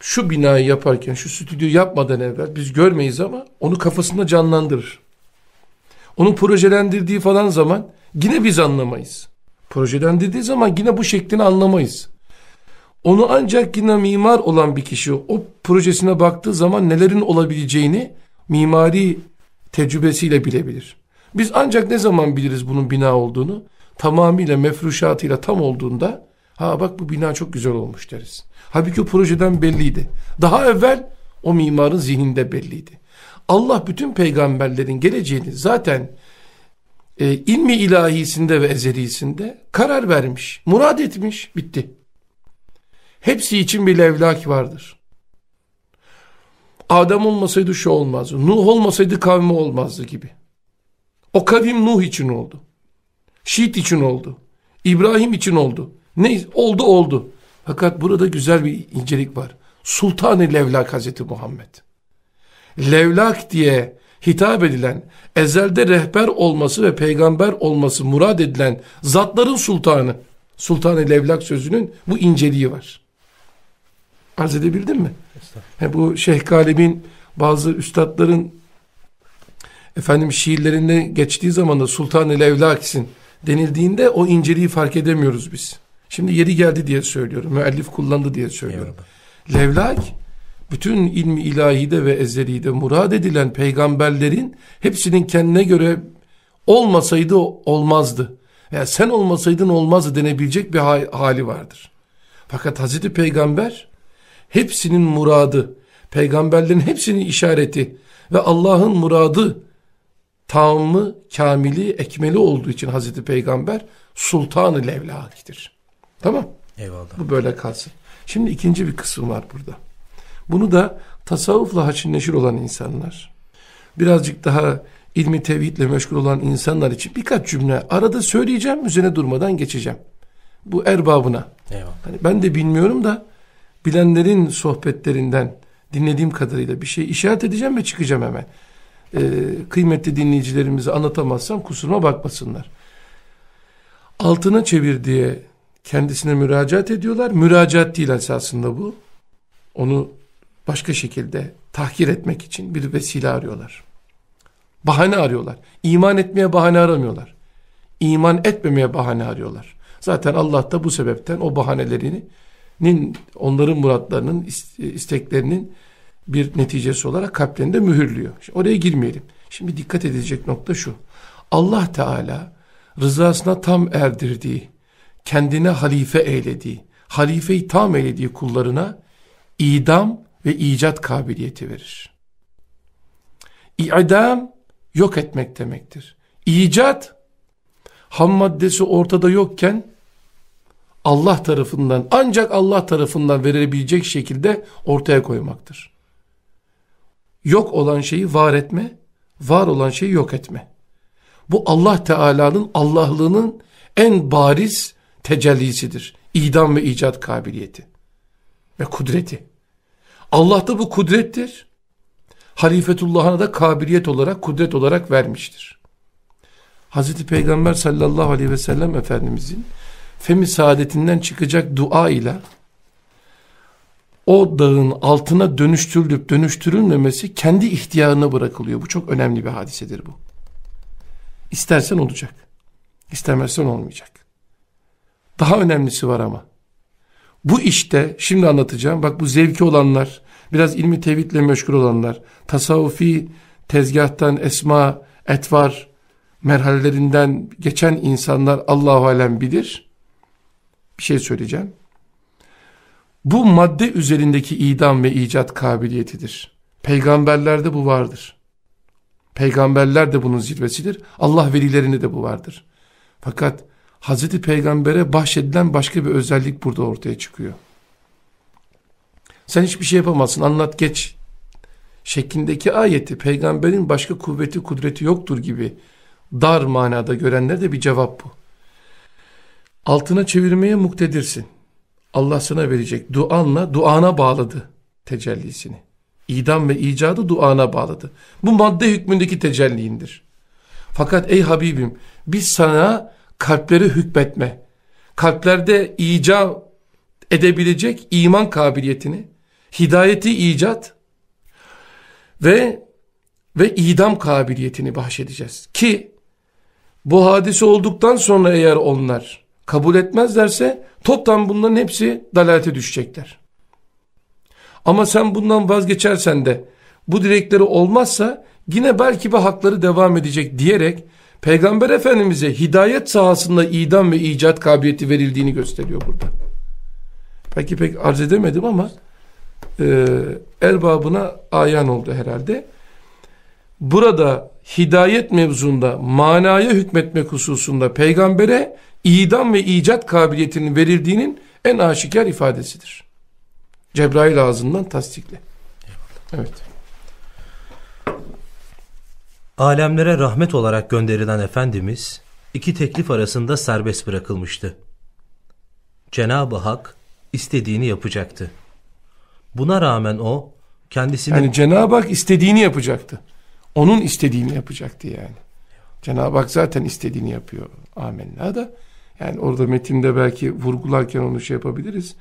şu binayı yaparken, şu stüdyoyu yapmadan evvel biz görmeyiz ama onu kafasında canlandırır. Onun projelendirdiği falan zaman yine biz anlamayız. Projelendirdiği zaman yine bu şeklini anlamayız. Onu ancak yine mimar olan bir kişi o projesine baktığı zaman nelerin olabileceğini mimari tecrübesiyle bilebilir. Biz ancak ne zaman biliriz bunun bina olduğunu? Tamamıyla mefruşatıyla tam olduğunda ha bak bu bina çok güzel olmuş deriz. Halbuki o projeden belliydi. Daha evvel o mimarın zihninde belliydi. Allah bütün peygamberlerin geleceğini zaten e, ilmi ilahisinde ve ezelisinde karar vermiş, murad etmiş, bitti. Hepsi için bir levlak vardır. Adem olmasaydı şu olmazdı. Nuh olmasaydı kavmi olmazdı gibi. O kavim Nuh için oldu. Şiit için oldu. İbrahim için oldu. Ne oldu oldu. Fakat burada güzel bir incelik var. Sultan-ı Levlak Hazreti Muhammed. Levlak diye hitap edilen, ezelde rehber olması ve peygamber olması murad edilen zatların sultanı, Sultan-ı Levlak sözünün bu inceliği var. Arz edebildim mi? He, bu Şeyh Galib'in bazı üstadların efendim şiirlerinde geçtiği zaman da Sultan-ı Levlak'sin denildiğinde o inceliği fark edemiyoruz biz. Şimdi yeri geldi diye söylüyorum. Müellif kullandı diye söylüyorum. Eyvallah. Levlak bütün ilmi ilahide ve ezelide murad edilen peygamberlerin hepsinin kendine göre olmasaydı olmazdı. Yani sen olmasaydın olmazdı denebilecek bir hali vardır. Fakat Hazreti Peygamber hepsinin muradı, peygamberlerin hepsinin işareti ve Allah'ın muradı tamamı, kamili, ekmeli olduğu için Hazreti Peygamber Sultan-ı Levlaki'dir. Tamam. Eyvallah. Bu böyle kalsın. Şimdi ikinci bir kısım var burada. Bunu da tasavvufla haşin neşir olan insanlar, birazcık daha ilmi tevhidle meşgul olan insanlar için birkaç cümle arada söyleyeceğim, üzerine durmadan geçeceğim. Bu erbabına. Eyvallah. Hani ben de bilmiyorum da bilenlerin sohbetlerinden dinlediğim kadarıyla bir şey işaret edeceğim ve çıkacağım hemen. Ee, kıymetli dinleyicilerimize anlatamazsam kusuruma bakmasınlar. Altına çevir diye kendisine müracaat ediyorlar. Müracaat değil esasında bu. Onu başka şekilde tahkir etmek için bir vesile arıyorlar. Bahane arıyorlar. İman etmeye bahane aramıyorlar. İman etmemeye bahane arıyorlar. Zaten Allah da bu sebepten o bahanelerinin onların muratlarının isteklerinin bir neticesi olarak kalplerinde mühürlüyor. Şimdi oraya girmeyelim. Şimdi dikkat edilecek nokta şu. Allah Teala rızasına tam erdirdiği, kendine halife eylediği, halifeyi tam eylediği kullarına idam ve icat kabiliyeti verir. İdam yok etmek demektir. İcat ham maddesi ortada yokken Allah tarafından ancak Allah tarafından verilebilecek şekilde ortaya koymaktır. Yok olan şeyi var etme, var olan şeyi yok etme. Bu Allah Teala'nın Allahlığının en bariz tecellisidir. İdam ve icat kabiliyeti ve kudreti. Allah'ta bu kudrettir. Halifetullah'ına da kabiliyet olarak, kudret olarak vermiştir. Hazreti Peygamber sallallahu aleyhi ve sellem Efendimizin femi saadetinden çıkacak dua ile o dağın altına dönüştürülüp dönüştürülmemesi kendi ihtiyarına bırakılıyor. Bu çok önemli bir hadisedir bu. İstersen olacak. İstemezsen olmayacak. Daha önemlisi var ama. Bu işte şimdi anlatacağım. Bak bu zevki olanlar, biraz ilmi tevhidle meşgul olanlar, tasavvufi tezgahtan esma, etvar merhalelerinden geçen insanlar Allahu alem bilir. Bir şey söyleyeceğim. Bu madde üzerindeki idam ve icat kabiliyetidir. Peygamberlerde bu vardır. Peygamberler de bunun zirvesidir. Allah velilerinde de bu vardır. Fakat Hazreti Peygamber'e bahşedilen başka bir özellik burada ortaya çıkıyor. Sen hiçbir şey yapamazsın anlat geç şeklindeki ayeti peygamberin başka kuvveti kudreti yoktur gibi dar manada görenler de bir cevap bu. Altına çevirmeye muktedirsin. Allah sana verecek duanla duana bağladı tecellisini. İdam ve icadı duana bağladı. Bu madde hükmündeki tecelliğindir. Fakat ey Habibim biz sana kalplere hükmetme, kalplerde icat edebilecek iman kabiliyetini, hidayeti icat ve ve idam kabiliyetini bahşedeceğiz. Ki bu hadise olduktan sonra eğer onlar kabul etmezlerse toptan bunların hepsi dalalete düşecekler. Ama sen bundan vazgeçersen de bu dilekleri olmazsa yine belki bir hakları devam edecek diyerek Peygamber Efendimiz'e hidayet sahasında idam ve icat kabiliyeti verildiğini gösteriyor burada. Belki pek arz edemedim ama e, erbabına ayan oldu herhalde. Burada hidayet mevzunda manaya hükmetmek hususunda peygambere idam ve icat kabiliyetinin verildiğinin en aşikar ifadesidir. Cebrail ağzından tasdikle. Evet. Alemlere rahmet olarak gönderilen Efendimiz iki teklif arasında serbest bırakılmıştı. Cenab-ı Hak istediğini yapacaktı. Buna rağmen o kendisini... Yani Cenab-ı Hak istediğini yapacaktı. Onun istediğini yapacaktı yani. Cenab-ı Hak zaten istediğini yapıyor. Amenna da. Yani orada metinde belki vurgularken onu şey yapabiliriz.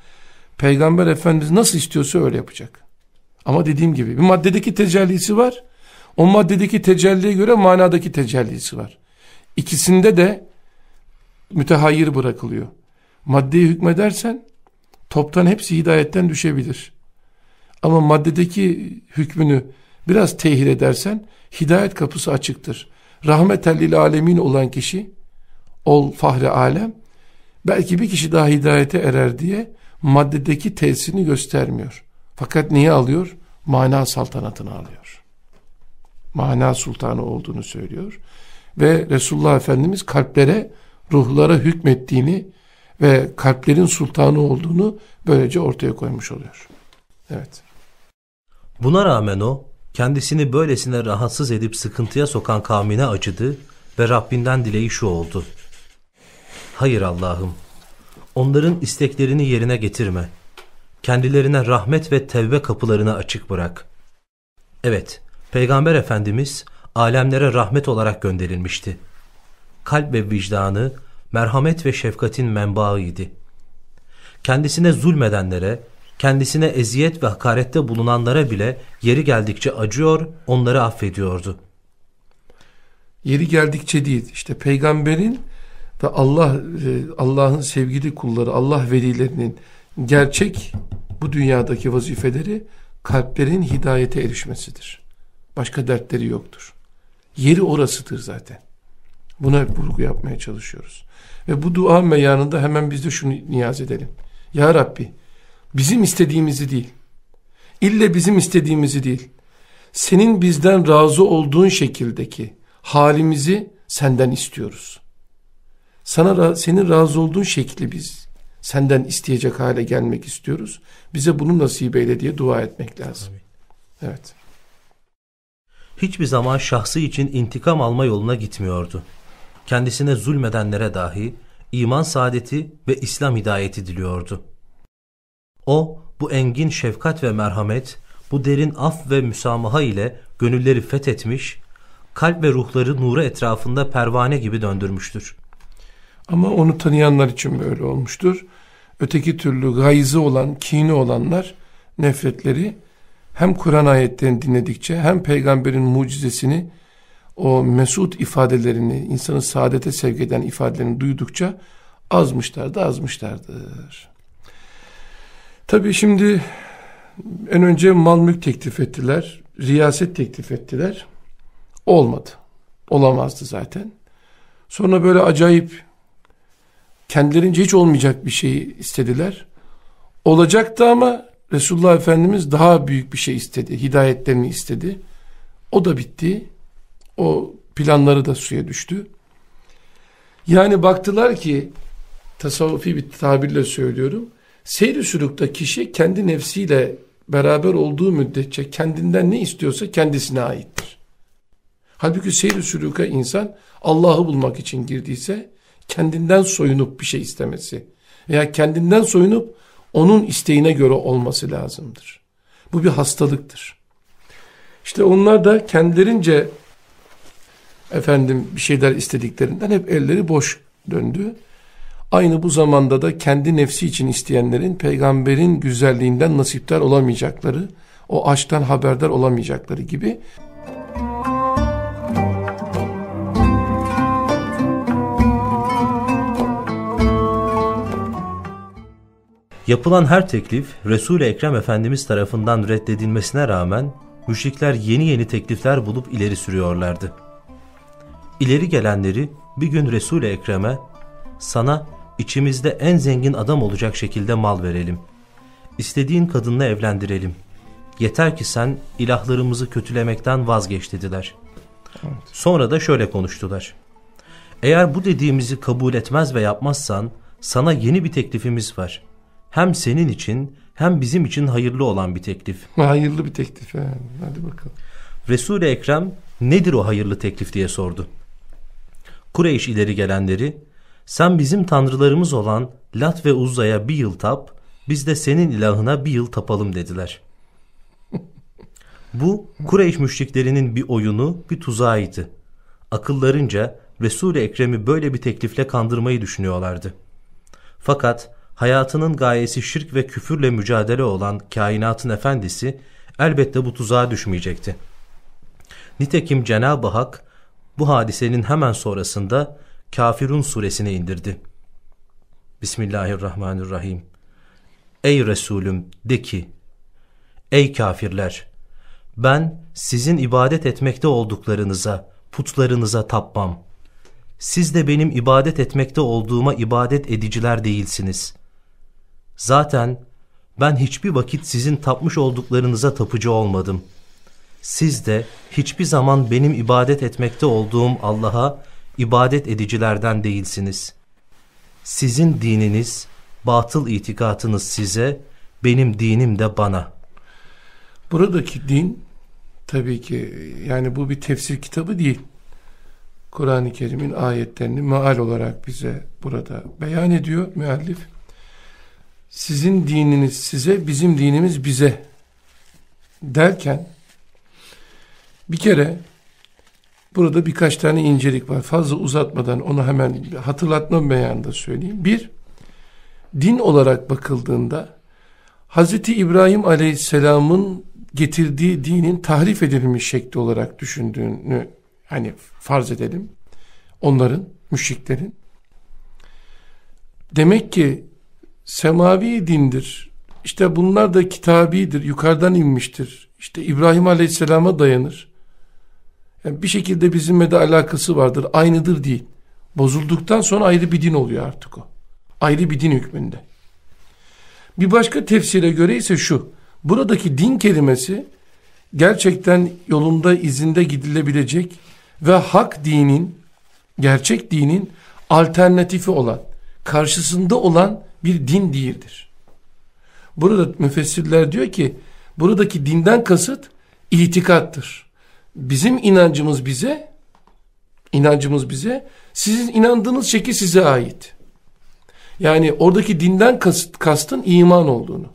Peygamber Efendimiz nasıl istiyorsa öyle yapacak. Ama dediğim gibi bir maddedeki tecellisi var. O maddedeki tecelliye göre manadaki tecellisi var. İkisinde de mütehayyir bırakılıyor. Maddeye hükmedersen toptan hepsi hidayetten düşebilir. Ama maddedeki hükmünü biraz tehir edersen hidayet kapısı açıktır. Rahmetellil alemin olan kişi ol fahri alem belki bir kişi daha hidayete erer diye maddedeki tesirini göstermiyor. Fakat niye alıyor? mana saltanatını alıyor. Mana sultanı olduğunu söylüyor. Ve Resulullah Efendimiz kalplere, ruhlara hükmettiğini ve kalplerin sultanı olduğunu böylece ortaya koymuş oluyor. Evet. Buna rağmen o kendisini böylesine rahatsız edip sıkıntıya sokan kavmine acıdı ve Rabbinden dileği şu oldu. Hayır Allah'ım, onların isteklerini yerine getirme. Kendilerine rahmet ve tevbe kapılarını açık bırak. Evet, Peygamber Efendimiz alemlere rahmet olarak gönderilmişti. Kalp ve vicdanı merhamet ve şefkatin menbaıydı. Kendisine zulmedenlere, kendisine eziyet ve hakarette bulunanlara bile yeri geldikçe acıyor, onları affediyordu. Yeri geldikçe değil, işte peygamberin ve Allah e, Allah'ın sevgili kulları, Allah velilerinin gerçek bu dünyadaki vazifeleri kalplerin hidayete erişmesidir. Başka dertleri yoktur. Yeri orasıdır zaten. Buna vurgu yapmaya çalışıyoruz. Ve bu dua meyanında hemen biz de şunu niyaz edelim. Ya Rabbi bizim istediğimizi değil, ille bizim istediğimizi değil, senin bizden razı olduğun şekildeki halimizi senden istiyoruz. Sana senin razı olduğun şekli biz senden isteyecek hale gelmek istiyoruz. Bize bunu nasip eyle diye dua etmek lazım. Evet. Hiçbir zaman şahsı için intikam alma yoluna gitmiyordu. Kendisine zulmedenlere dahi iman saadeti ve İslam hidayeti diliyordu. O bu engin şefkat ve merhamet, bu derin af ve müsamaha ile gönülleri fethetmiş, kalp ve ruhları nuru etrafında pervane gibi döndürmüştür. Ama onu tanıyanlar için böyle olmuştur. Öteki türlü gayzı olan, kini olanlar nefretleri hem Kur'an ayetlerini dinledikçe hem peygamberin mucizesini o mesut ifadelerini, insanı saadete sevk eden ifadelerini duydukça azmışlardı, azmışlardır. Tabii şimdi en önce mal mülk teklif ettiler, riyaset teklif ettiler. Olmadı. Olamazdı zaten. Sonra böyle acayip kendilerince hiç olmayacak bir şey istediler. Olacaktı ama Resulullah Efendimiz daha büyük bir şey istedi. Hidayetlerini istedi. O da bitti. O planları da suya düştü. Yani baktılar ki tasavvufi bir tabirle söylüyorum. Seyri sülükte kişi kendi nefsiyle beraber olduğu müddetçe kendinden ne istiyorsa kendisine aittir. Halbuki seyri sülüka insan Allah'ı bulmak için girdiyse kendinden soyunup bir şey istemesi veya kendinden soyunup onun isteğine göre olması lazımdır. Bu bir hastalıktır. İşte onlar da kendilerince efendim bir şeyler istediklerinden hep elleri boş döndü. Aynı bu zamanda da kendi nefsi için isteyenlerin peygamberin güzelliğinden nasipler olamayacakları, o aşktan haberdar olamayacakları gibi Yapılan her teklif Resul-i Ekrem Efendimiz tarafından reddedilmesine rağmen müşrikler yeni yeni teklifler bulup ileri sürüyorlardı. İleri gelenleri bir gün Resul-i Ekrem'e sana içimizde en zengin adam olacak şekilde mal verelim. İstediğin kadınla evlendirelim. Yeter ki sen ilahlarımızı kötülemekten vazgeç dediler. Evet. Sonra da şöyle konuştular. Eğer bu dediğimizi kabul etmez ve yapmazsan sana yeni bir teklifimiz var hem senin için hem bizim için hayırlı olan bir teklif. Hayırlı bir teklif yani. Hadi bakalım. Resul-i Ekrem nedir o hayırlı teklif diye sordu. Kureyş ileri gelenleri sen bizim tanrılarımız olan Lat ve Uzza'ya bir yıl tap biz de senin ilahına bir yıl tapalım dediler. Bu Kureyş müşriklerinin bir oyunu bir tuzağıydı. Akıllarınca Resul-i Ekrem'i böyle bir teklifle kandırmayı düşünüyorlardı. Fakat hayatının gayesi şirk ve küfürle mücadele olan kainatın efendisi elbette bu tuzağa düşmeyecekti. Nitekim Cenab-ı Hak bu hadisenin hemen sonrasında Kafirun suresini indirdi. Bismillahirrahmanirrahim. Ey Resulüm de ki, Ey kafirler! Ben sizin ibadet etmekte olduklarınıza, putlarınıza tapmam. Siz de benim ibadet etmekte olduğuma ibadet ediciler değilsiniz. Zaten ben hiçbir vakit sizin tapmış olduklarınıza tapıcı olmadım. Siz de hiçbir zaman benim ibadet etmekte olduğum Allah'a ibadet edicilerden değilsiniz. Sizin dininiz, batıl itikatınız size, benim dinim de bana. Buradaki din tabii ki yani bu bir tefsir kitabı değil. Kur'an-ı Kerim'in ayetlerini meal olarak bize burada beyan ediyor müellif. Sizin dininiz size, bizim dinimiz bize derken bir kere burada birkaç tane incelik var. Fazla uzatmadan onu hemen hatırlatma beyanında söyleyeyim. Bir, din olarak bakıldığında Hazreti İbrahim Aleyhisselam'ın getirdiği dinin tahrif edilmiş şekli olarak düşündüğünü hani farz edelim. Onların, müşriklerin. Demek ki semavi dindir. İşte bunlar da kitabidir, yukarıdan inmiştir. İşte İbrahim Aleyhisselam'a dayanır. Yani bir şekilde bizimle de alakası vardır, aynıdır değil. Bozulduktan sonra ayrı bir din oluyor artık o. Ayrı bir din hükmünde. Bir başka tefsire göre ise şu. Buradaki din kelimesi gerçekten yolunda izinde gidilebilecek ve hak dinin, gerçek dinin alternatifi olan, karşısında olan bir din değildir. Burada müfessirler diyor ki buradaki dinden kasıt itikattır. Bizim inancımız bize inancımız bize sizin inandığınız şekil size ait. Yani oradaki dinden kast, kastın iman olduğunu.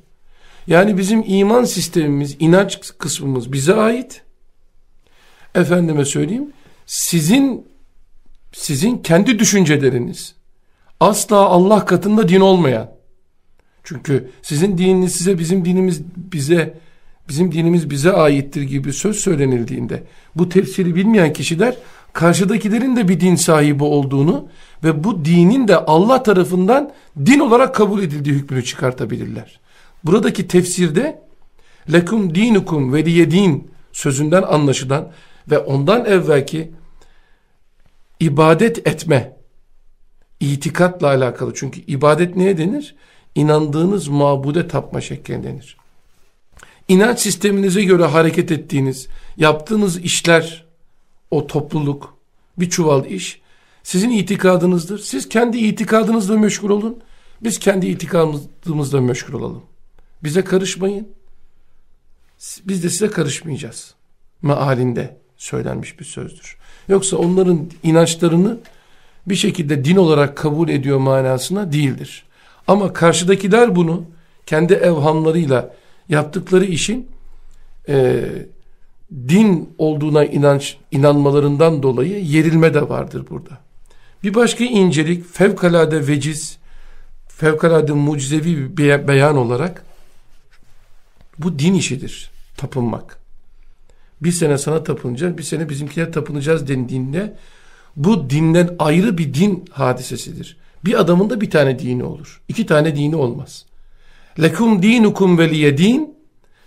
Yani bizim iman sistemimiz, inanç kısmımız bize ait. Efendime söyleyeyim, sizin sizin kendi düşünceleriniz asla Allah katında din olmayan. Çünkü sizin dininiz size, bizim dinimiz bize, bizim dinimiz bize aittir gibi söz söylenildiğinde bu tefsiri bilmeyen kişiler karşıdakilerin de bir din sahibi olduğunu ve bu dinin de Allah tarafından din olarak kabul edildiği hükmünü çıkartabilirler. Buradaki tefsirde lekum dinukum ve din sözünden anlaşılan ve ondan evvelki ibadet etme itikatla alakalı. Çünkü ibadet neye denir? İnandığınız mabude tapma şekline denir. İnanç sisteminize göre hareket ettiğiniz, yaptığınız işler, o topluluk, bir çuval iş, sizin itikadınızdır. Siz kendi itikadınızla meşgul olun. Biz kendi itikadımızla meşgul olalım. Bize karışmayın. Biz de size karışmayacağız. Mealinde söylenmiş bir sözdür. Yoksa onların inançlarını bir şekilde din olarak kabul ediyor manasına değildir. Ama karşıdakiler bunu kendi evhamlarıyla yaptıkları işin e, din olduğuna inanç inanmalarından dolayı yerilme de vardır burada. Bir başka incelik fevkalade veciz, fevkalade mucizevi bir beyan olarak bu din işidir. Tapınmak. Bir sene sana tapınacağız, bir sene bizimkilere tapınacağız dendiğinde bu dinden ayrı bir din hadisesidir. Bir adamın da bir tane dini olur. İki tane dini olmaz. Lekum dinukum veliye din.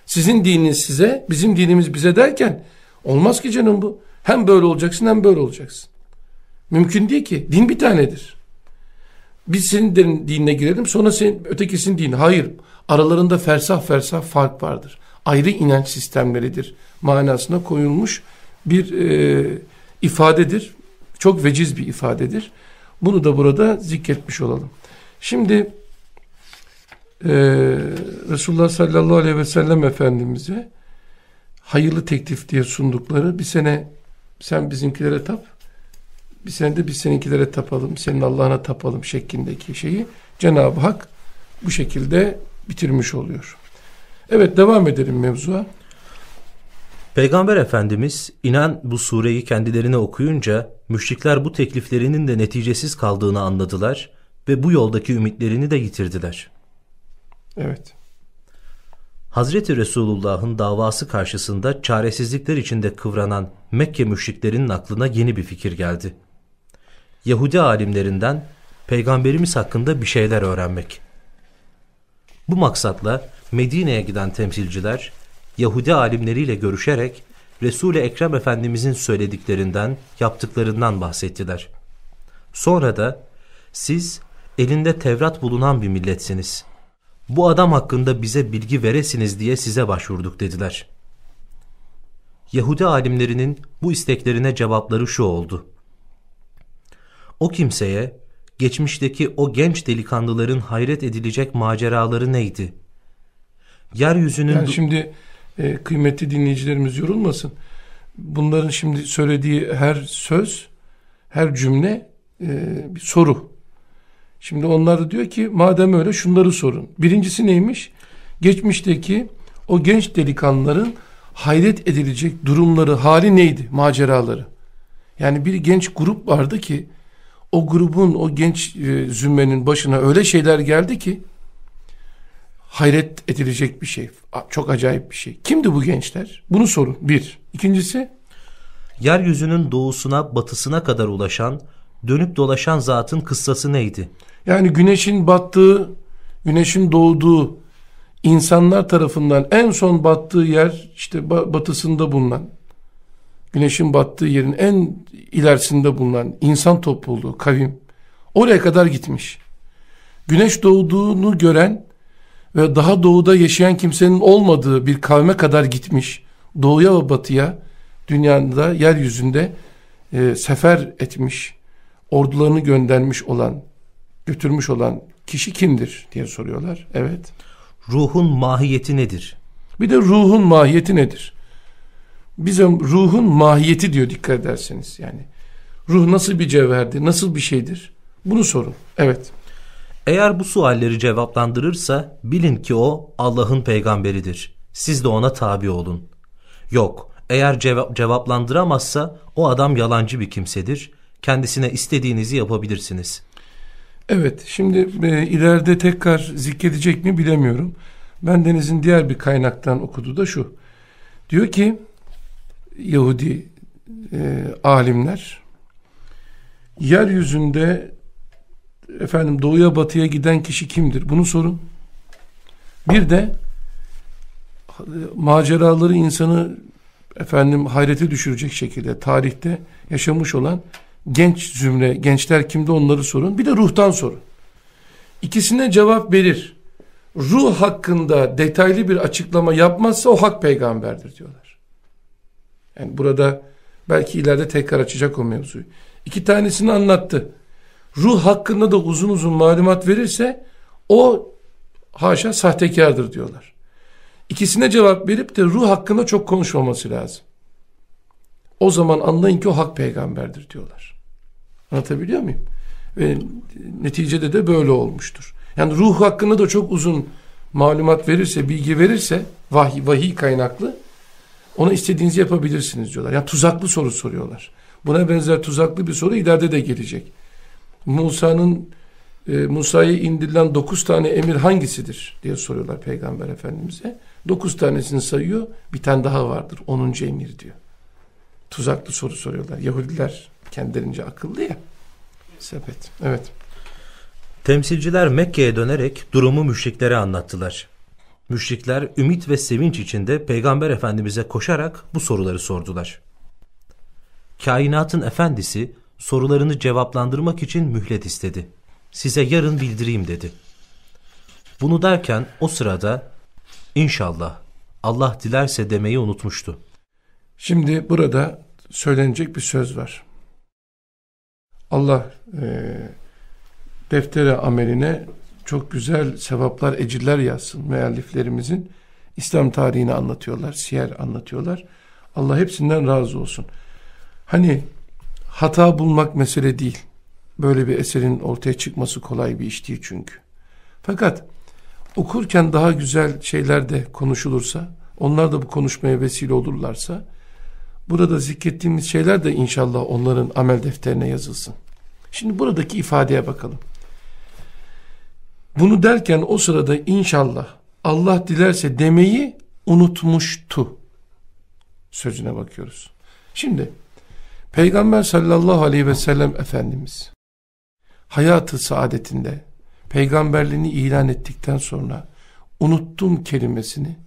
Sizin dininiz size, bizim dinimiz bize derken olmaz ki canım bu. Hem böyle olacaksın hem böyle olacaksın. Mümkün değil ki. Din bir tanedir. Biz senin dinine girelim sonra senin ötekisinin dini. Hayır. Aralarında fersah fersah fark vardır. Ayrı inanç sistemleridir. Manasına koyulmuş bir e, ifadedir. Çok veciz bir ifadedir. Bunu da burada zikretmiş olalım. Şimdi e, Resulullah sallallahu aleyhi ve sellem Efendimiz'e hayırlı teklif diye sundukları bir sene sen bizimkilere tap bir sene de biz seninkilere tapalım senin Allah'ına tapalım şeklindeki şeyi Cenab-ı Hak bu şekilde bitirmiş oluyor. Evet devam edelim mevzuya. Peygamber Efendimiz inan bu sureyi kendilerine okuyunca müşrikler bu tekliflerinin de neticesiz kaldığını anladılar ve bu yoldaki ümitlerini de yitirdiler. Evet. Hazreti Resulullah'ın davası karşısında çaresizlikler içinde kıvranan Mekke müşriklerinin aklına yeni bir fikir geldi. Yahudi alimlerinden peygamberimiz hakkında bir şeyler öğrenmek. Bu maksatla Medine'ye giden temsilciler Yahudi alimleriyle görüşerek Resul-i Ekrem Efendimizin söylediklerinden, yaptıklarından bahsettiler. Sonra da siz elinde Tevrat bulunan bir milletsiniz. Bu adam hakkında bize bilgi veresiniz diye size başvurduk dediler. Yahudi alimlerinin bu isteklerine cevapları şu oldu. O kimseye geçmişteki o genç delikanlıların hayret edilecek maceraları neydi? Yeryüzünün... Yani şimdi e, kıymetli dinleyicilerimiz yorulmasın. Bunların şimdi söylediği her söz, her cümle e, bir soru. Şimdi onlar diyor ki madem öyle şunları sorun. Birincisi neymiş? Geçmişteki o genç delikanlıların hayret edilecek durumları, hali neydi? Maceraları. Yani bir genç grup vardı ki o grubun, o genç e, zümrenin başına öyle şeyler geldi ki hayret edilecek bir şey. Çok acayip bir şey. Kimdi bu gençler? Bunu sorun. Bir. İkincisi? Yeryüzünün doğusuna batısına kadar ulaşan, dönüp dolaşan zatın kıssası neydi? Yani güneşin battığı, güneşin doğduğu insanlar tarafından en son battığı yer işte batısında bulunan güneşin battığı yerin en ilerisinde bulunan insan topluluğu, kavim oraya kadar gitmiş. Güneş doğduğunu gören ve daha doğuda yaşayan kimsenin olmadığı bir kavme kadar gitmiş. Doğuya ve batıya dünyada yeryüzünde e, sefer etmiş, ordularını göndermiş olan, götürmüş olan kişi kimdir diye soruyorlar. Evet. Ruhun mahiyeti nedir? Bir de ruhun mahiyeti nedir? Bize ruhun mahiyeti diyor dikkat ederseniz yani. Ruh nasıl bir cevherdir, nasıl bir şeydir? Bunu sorun. Evet. Eğer bu sualleri cevaplandırırsa bilin ki o Allah'ın peygamberidir. Siz de ona tabi olun. Yok, eğer cevap cevaplandıramazsa o adam yalancı bir kimsedir. Kendisine istediğinizi yapabilirsiniz. Evet, şimdi e, ileride tekrar zikredecek mi bilemiyorum. Ben Deniz'in diğer bir kaynaktan okudu da şu. Diyor ki Yahudi e, alimler yeryüzünde efendim doğuya batıya giden kişi kimdir? Bunu sorun. Bir de maceraları insanı efendim hayrete düşürecek şekilde tarihte yaşamış olan genç zümre, gençler kimde onları sorun. Bir de ruhtan sorun. İkisine cevap verir. Ruh hakkında detaylı bir açıklama yapmazsa o hak peygamberdir diyorlar. Yani burada belki ileride tekrar açacak o mevzuyu. İki tanesini anlattı. Ruh hakkında da uzun uzun malumat verirse o haşa sahtekardır diyorlar. İkisine cevap verip de ruh hakkında çok konuşmaması lazım. O zaman anlayın ki o hak peygamberdir diyorlar. Anlatabiliyor muyum? Ve neticede de böyle olmuştur. Yani ruh hakkında da çok uzun malumat verirse, bilgi verirse vahiy, vahiy kaynaklı ona istediğinizi yapabilirsiniz diyorlar. Yani tuzaklı soru soruyorlar. Buna benzer tuzaklı bir soru ileride de gelecek. Musa'nın e, Musa'ya indirilen dokuz tane emir hangisidir diye soruyorlar Peygamber Efendimiz'e. Dokuz tanesini sayıyor. Bir tane daha vardır. Onuncu emir diyor. Tuzaklı soru soruyorlar. Yahudiler kendilerince akıllı ya. Sepet. Evet. Temsilciler Mekke'ye dönerek durumu müşriklere anlattılar. Müşrikler ümit ve sevinç içinde Peygamber Efendimiz'e koşarak bu soruları sordular. Kainatın efendisi sorularını cevaplandırmak için mühlet istedi. Size yarın bildireyim dedi. Bunu derken o sırada inşallah Allah dilerse demeyi unutmuştu. Şimdi burada söylenecek bir söz var. Allah e, deftere ameline çok güzel sevaplar, ecirler yazsın müelliflerimizin. İslam tarihini anlatıyorlar, siyer anlatıyorlar. Allah hepsinden razı olsun. Hani hata bulmak mesele değil. Böyle bir eserin ortaya çıkması kolay bir iş değil çünkü. Fakat okurken daha güzel şeyler de konuşulursa, onlar da bu konuşmaya vesile olurlarsa, burada zikrettiğimiz şeyler de inşallah onların amel defterine yazılsın. Şimdi buradaki ifadeye bakalım. Bunu derken o sırada inşallah Allah dilerse demeyi unutmuştu. Sözüne bakıyoruz. Şimdi Peygamber sallallahu aleyhi ve sellem Efendimiz hayatı saadetinde peygamberliğini ilan ettikten sonra unuttum kelimesini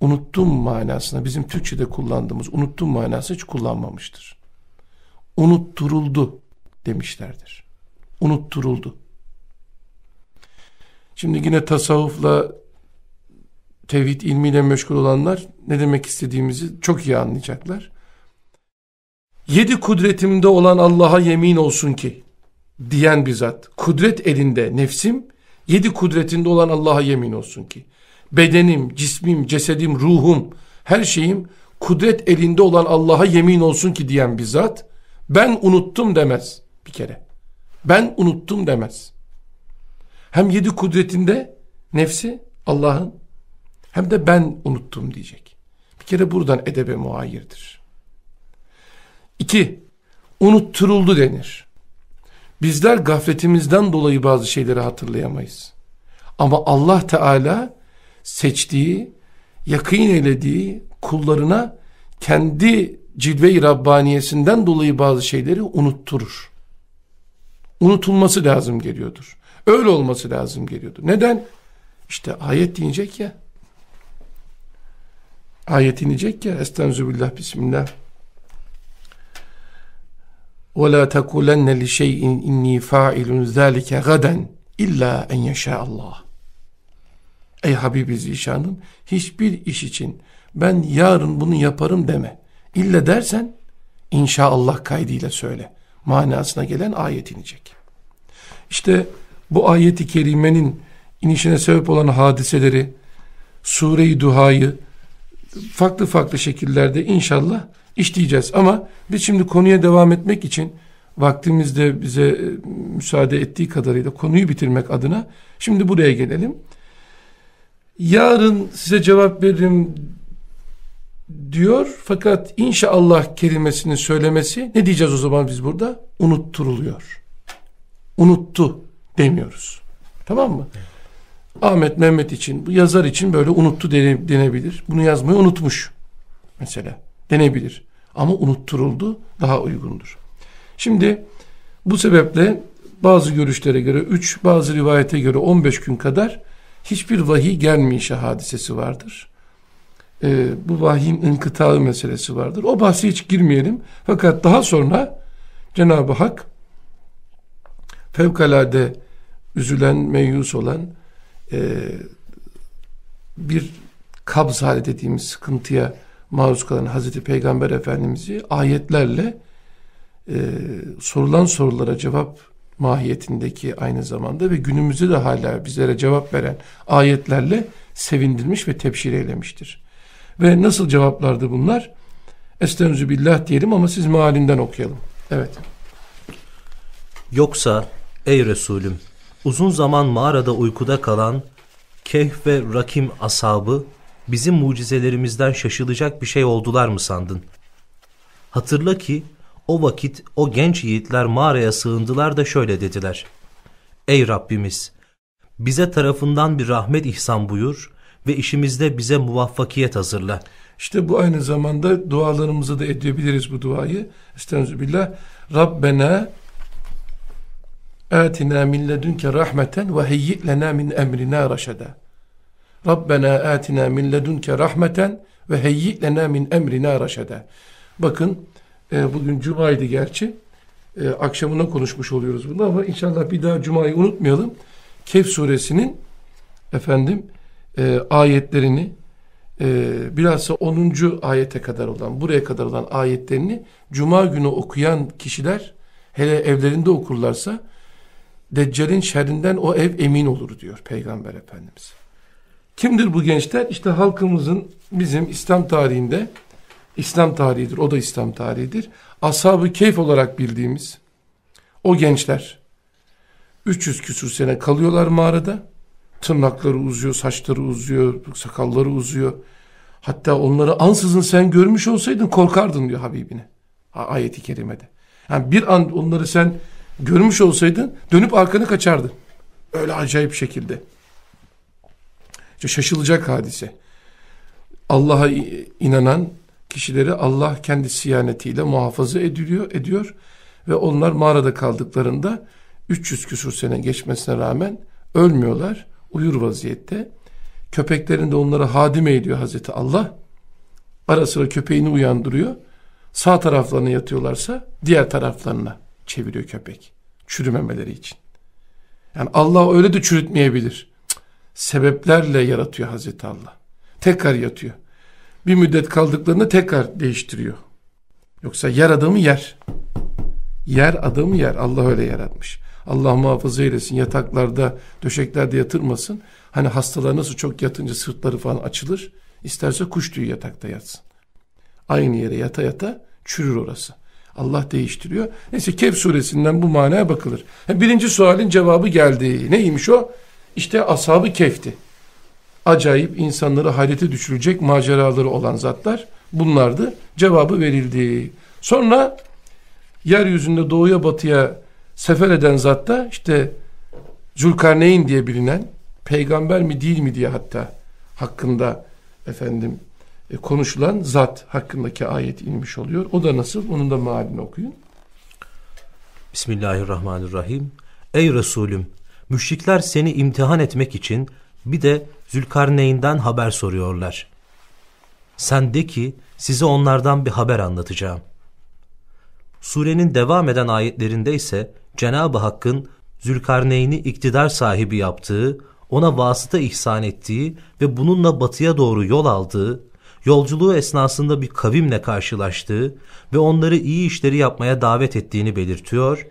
unuttum manasına bizim Türkçe'de kullandığımız unuttum manası hiç kullanmamıştır. Unutturuldu demişlerdir. Unutturuldu. Şimdi yine tasavvufla tevhid ilmiyle meşgul olanlar ne demek istediğimizi çok iyi anlayacaklar. Yedi kudretimde olan Allah'a yemin olsun ki diyen bir zat. Kudret elinde nefsim, yedi kudretinde olan Allah'a yemin olsun ki. Bedenim, cismim, cesedim, ruhum, her şeyim kudret elinde olan Allah'a yemin olsun ki diyen bir zat. Ben unuttum demez bir kere. Ben unuttum demez. Hem yedi kudretinde nefsi Allah'ın hem de ben unuttum diyecek. Bir kere buradan edebe muayyirdir. İki, unutturuldu denir. Bizler gafletimizden dolayı bazı şeyleri hatırlayamayız. Ama Allah Teala seçtiği, yakın eylediği kullarına kendi cilve-i Rabbaniyesinden dolayı bazı şeyleri unutturur. Unutulması lazım geliyordur. Öyle olması lazım geliyordur. Neden? İşte ayet diyecek ya. Ayet inecek ya. Estağfirullah, Bismillah. وَلَا تَكُولَنَّ لِشَيْءٍ اِنِّي فَاِلٌ ذَٰلِكَ غَدًا اِلَّا اَنْ يَشَاءَ اللّٰهِ Ey Habibi Zişanım hiçbir iş için ben yarın bunu yaparım deme. İlle dersen inşallah kaydıyla söyle. Manasına gelen ayet inecek. İşte bu ayeti kerimenin inişine sebep olan hadiseleri, Sure-i Duha'yı farklı farklı şekillerde inşallah işleyeceğiz. Ama biz şimdi konuya devam etmek için vaktimizde bize e, müsaade ettiği kadarıyla konuyu bitirmek adına şimdi buraya gelelim. Yarın size cevap veririm diyor fakat inşallah kelimesini söylemesi ne diyeceğiz o zaman biz burada? Unutturuluyor. Unuttu demiyoruz. Tamam mı? Ahmet Mehmet için bu yazar için böyle unuttu denebilir. Bunu yazmayı unutmuş mesela denebilir. Ama unutturuldu daha uygundur. Şimdi bu sebeple bazı görüşlere göre 3 bazı rivayete göre 15 gün kadar hiçbir vahiy gelmeyişi hadisesi vardır. Ee, bu vahyin inkıtağı meselesi vardır. O bahsi hiç girmeyelim. Fakat daha sonra Cenab-ı Hak fevkalade üzülen, meyus olan e, bir kabz hali dediğimiz sıkıntıya maruz kalan Hazreti Peygamber Efendimiz'i ayetlerle e, sorulan sorulara cevap mahiyetindeki aynı zamanda ve günümüzde de hala bizlere cevap veren ayetlerle sevindirmiş ve tebşir eylemiştir. Ve nasıl cevaplardı bunlar? Estenüzü billah diyelim ama siz mealinden okuyalım. Evet. Yoksa ey Resulüm uzun zaman mağarada uykuda kalan Kehf ve Rakim ashabı bizim mucizelerimizden şaşılacak bir şey oldular mı sandın? Hatırla ki o vakit o genç yiğitler mağaraya sığındılar da şöyle dediler. Ey Rabbimiz! Bize tarafından bir rahmet ihsan buyur ve işimizde bize muvaffakiyet hazırla. İşte bu aynı zamanda dualarımızı da edebiliriz bu duayı. Estağfirullah. Rabbena atina min ledunke rahmeten ve heyyi lena min emrina raşada. Rabbena atina min ledunke rahmeten ve heyyi lena min emrina raşada. Bakın e, bugün cumaydı gerçi. E, akşamına konuşmuş oluyoruz bunu ama inşallah bir daha cumayı unutmayalım. Kehf suresinin efendim e, ayetlerini e, bilhassa 10. ayete kadar olan buraya kadar olan ayetlerini cuma günü okuyan kişiler hele evlerinde okurlarsa Deccal'in şerrinden o ev emin olur diyor Peygamber Efendimiz. Kimdir bu gençler? İşte halkımızın bizim İslam tarihinde İslam tarihidir. O da İslam tarihidir. Ashab-ı Keyf olarak bildiğimiz o gençler 300 küsur sene kalıyorlar mağarada. Tırnakları uzuyor, saçları uzuyor, sakalları uzuyor. Hatta onları ansızın sen görmüş olsaydın korkardın diyor Habibine. Ayeti kerimede. Yani bir an onları sen görmüş olsaydın dönüp arkanı kaçardın. Öyle acayip şekilde. Şaşılacak hadise. Allah'a inanan kişileri Allah kendi siyanetiyle muhafaza ediliyor, ediyor ve onlar mağarada kaldıklarında 300 küsur sene geçmesine rağmen ölmüyorlar, uyur vaziyette. Köpeklerin de onlara hadim ediyor Hazreti Allah. Ara sıra köpeğini uyandırıyor. Sağ taraflarına yatıyorlarsa diğer taraflarına çeviriyor köpek. Çürümemeleri için. Yani Allah öyle de çürütmeyebilir. Sebeplerle yaratıyor Hazreti Allah. Tekrar yatıyor. Bir müddet kaldıklarında tekrar değiştiriyor. Yoksa yer adamı yer. Yer adamı yer. Allah öyle yaratmış. Allah muhafaza eylesin yataklarda, döşeklerde yatırmasın. Hani hastalar nasıl çok yatınca sırtları falan açılır. İsterse kuş tüyü yatakta yatsın. Aynı yere yata yata çürür orası. Allah değiştiriyor. Neyse Kehf suresinden bu manaya bakılır. Birinci sualin cevabı geldi. Neymiş o? İşte ashabı kefti. Acayip insanları hayrete düşürecek maceraları olan zatlar bunlardı. Cevabı verildi. Sonra yeryüzünde doğuya batıya sefer eden zat da işte Zülkarneyn diye bilinen peygamber mi değil mi diye hatta hakkında efendim e, konuşulan zat hakkındaki ayet inmiş oluyor. O da nasıl? Onun da mealini okuyun. Bismillahirrahmanirrahim. Ey Resulüm, müşrikler seni imtihan etmek için bir de Zülkarneyn'den haber soruyorlar. Sen de ki size onlardan bir haber anlatacağım. Surenin devam eden ayetlerinde ise Cenab-ı Hakk'ın Zülkarneyn'i iktidar sahibi yaptığı, ona vasıta ihsan ettiği ve bununla batıya doğru yol aldığı, yolculuğu esnasında bir kavimle karşılaştığı ve onları iyi işleri yapmaya davet ettiğini belirtiyor.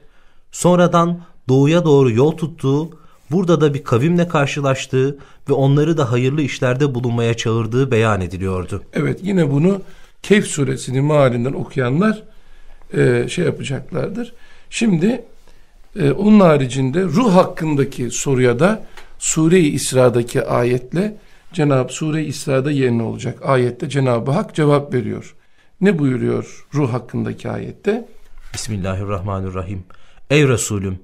Sonradan doğuya doğru yol tuttuğu, burada da bir kavimle karşılaştığı ve onları da hayırlı işlerde bulunmaya çağırdığı beyan ediliyordu. Evet yine bunu Kehf suresinin mealinden okuyanlar e, şey yapacaklardır. Şimdi e, onun haricinde ruh hakkındaki soruya da Sure-i İsra'daki ayetle Cenab-ı Sure-i İsra'da yerine olacak ayette Cenab-ı Hak cevap veriyor. Ne buyuruyor ruh hakkındaki ayette? Bismillahirrahmanirrahim. Ey Resulüm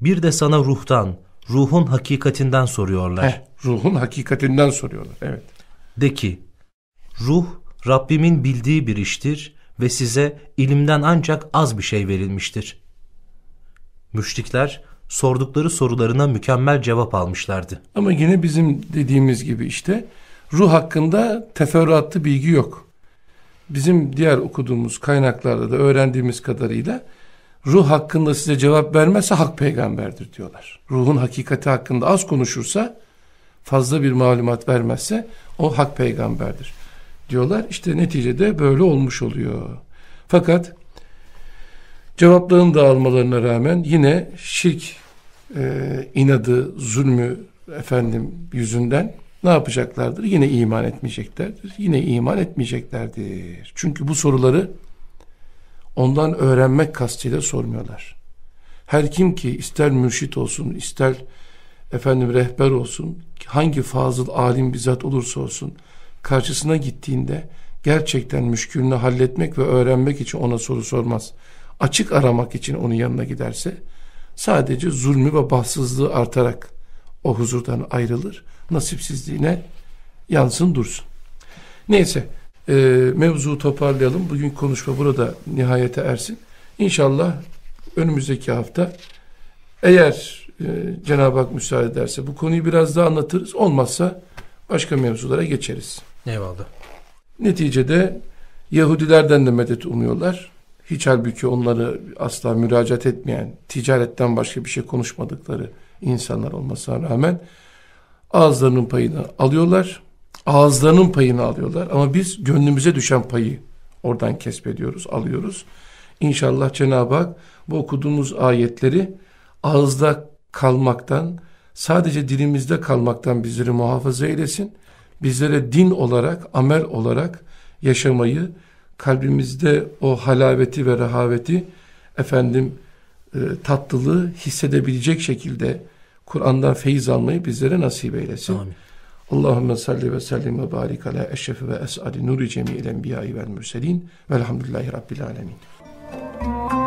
bir de sana ruhtan, ruhun hakikatinden soruyorlar. Heh, ruhun hakikatinden soruyorlar. Evet. De ki, ruh Rabbimin bildiği bir iştir ve size ilimden ancak az bir şey verilmiştir. Müşrikler sordukları sorularına mükemmel cevap almışlardı. Ama yine bizim dediğimiz gibi işte ruh hakkında teferruatlı bilgi yok. Bizim diğer okuduğumuz kaynaklarda da öğrendiğimiz kadarıyla ruh hakkında size cevap vermezse hak peygamberdir diyorlar. Ruhun hakikati hakkında az konuşursa fazla bir malumat vermezse o hak peygamberdir diyorlar. İşte neticede böyle olmuş oluyor. Fakat cevapların dağılmalarına rağmen yine şirk e, inadı, zulmü efendim yüzünden ne yapacaklardır? Yine iman etmeyeceklerdir. Yine iman etmeyeceklerdir. Çünkü bu soruları ondan öğrenmek kastıyla sormuyorlar. Her kim ki ister mürşit olsun, ister efendim rehber olsun, hangi fazıl alim bizzat olursa olsun, karşısına gittiğinde gerçekten müşkülünü halletmek ve öğrenmek için ona soru sormaz. Açık aramak için onun yanına giderse sadece zulmü ve bahtsızlığı artarak o huzurdan ayrılır. Nasipsizliğine yansın dursun. Neyse e, mevzuyu toparlayalım. Bugün konuşma burada nihayete ersin. İnşallah önümüzdeki hafta eğer e, Cenab-ı Hak müsaade ederse bu konuyu biraz daha anlatırız. Olmazsa başka mevzulara geçeriz. Eyvallah. Neticede Yahudilerden de medet umuyorlar. Hiç halbuki onları asla müracaat etmeyen, ticaretten başka bir şey konuşmadıkları insanlar olmasına rağmen ağızlarının payını alıyorlar. Ağızlarının payını alıyorlar ama biz gönlümüze düşen payı oradan kesbediyoruz, alıyoruz. İnşallah Cenab-ı Hak bu okuduğumuz ayetleri ağızda kalmaktan, sadece dilimizde kalmaktan bizleri muhafaza eylesin. Bizlere din olarak, amel olarak yaşamayı, kalbimizde o halaveti ve rehaveti efendim e, tatlılığı hissedebilecek şekilde Kur'an'dan feyiz almayı bizlere nasip eylesin. Amin. Allahümme salli ve sellim ve barik ala eşrefi ve es'adi nuri cemil enbiyayı vel mürselin velhamdülillahi rabbil alemin. Müzik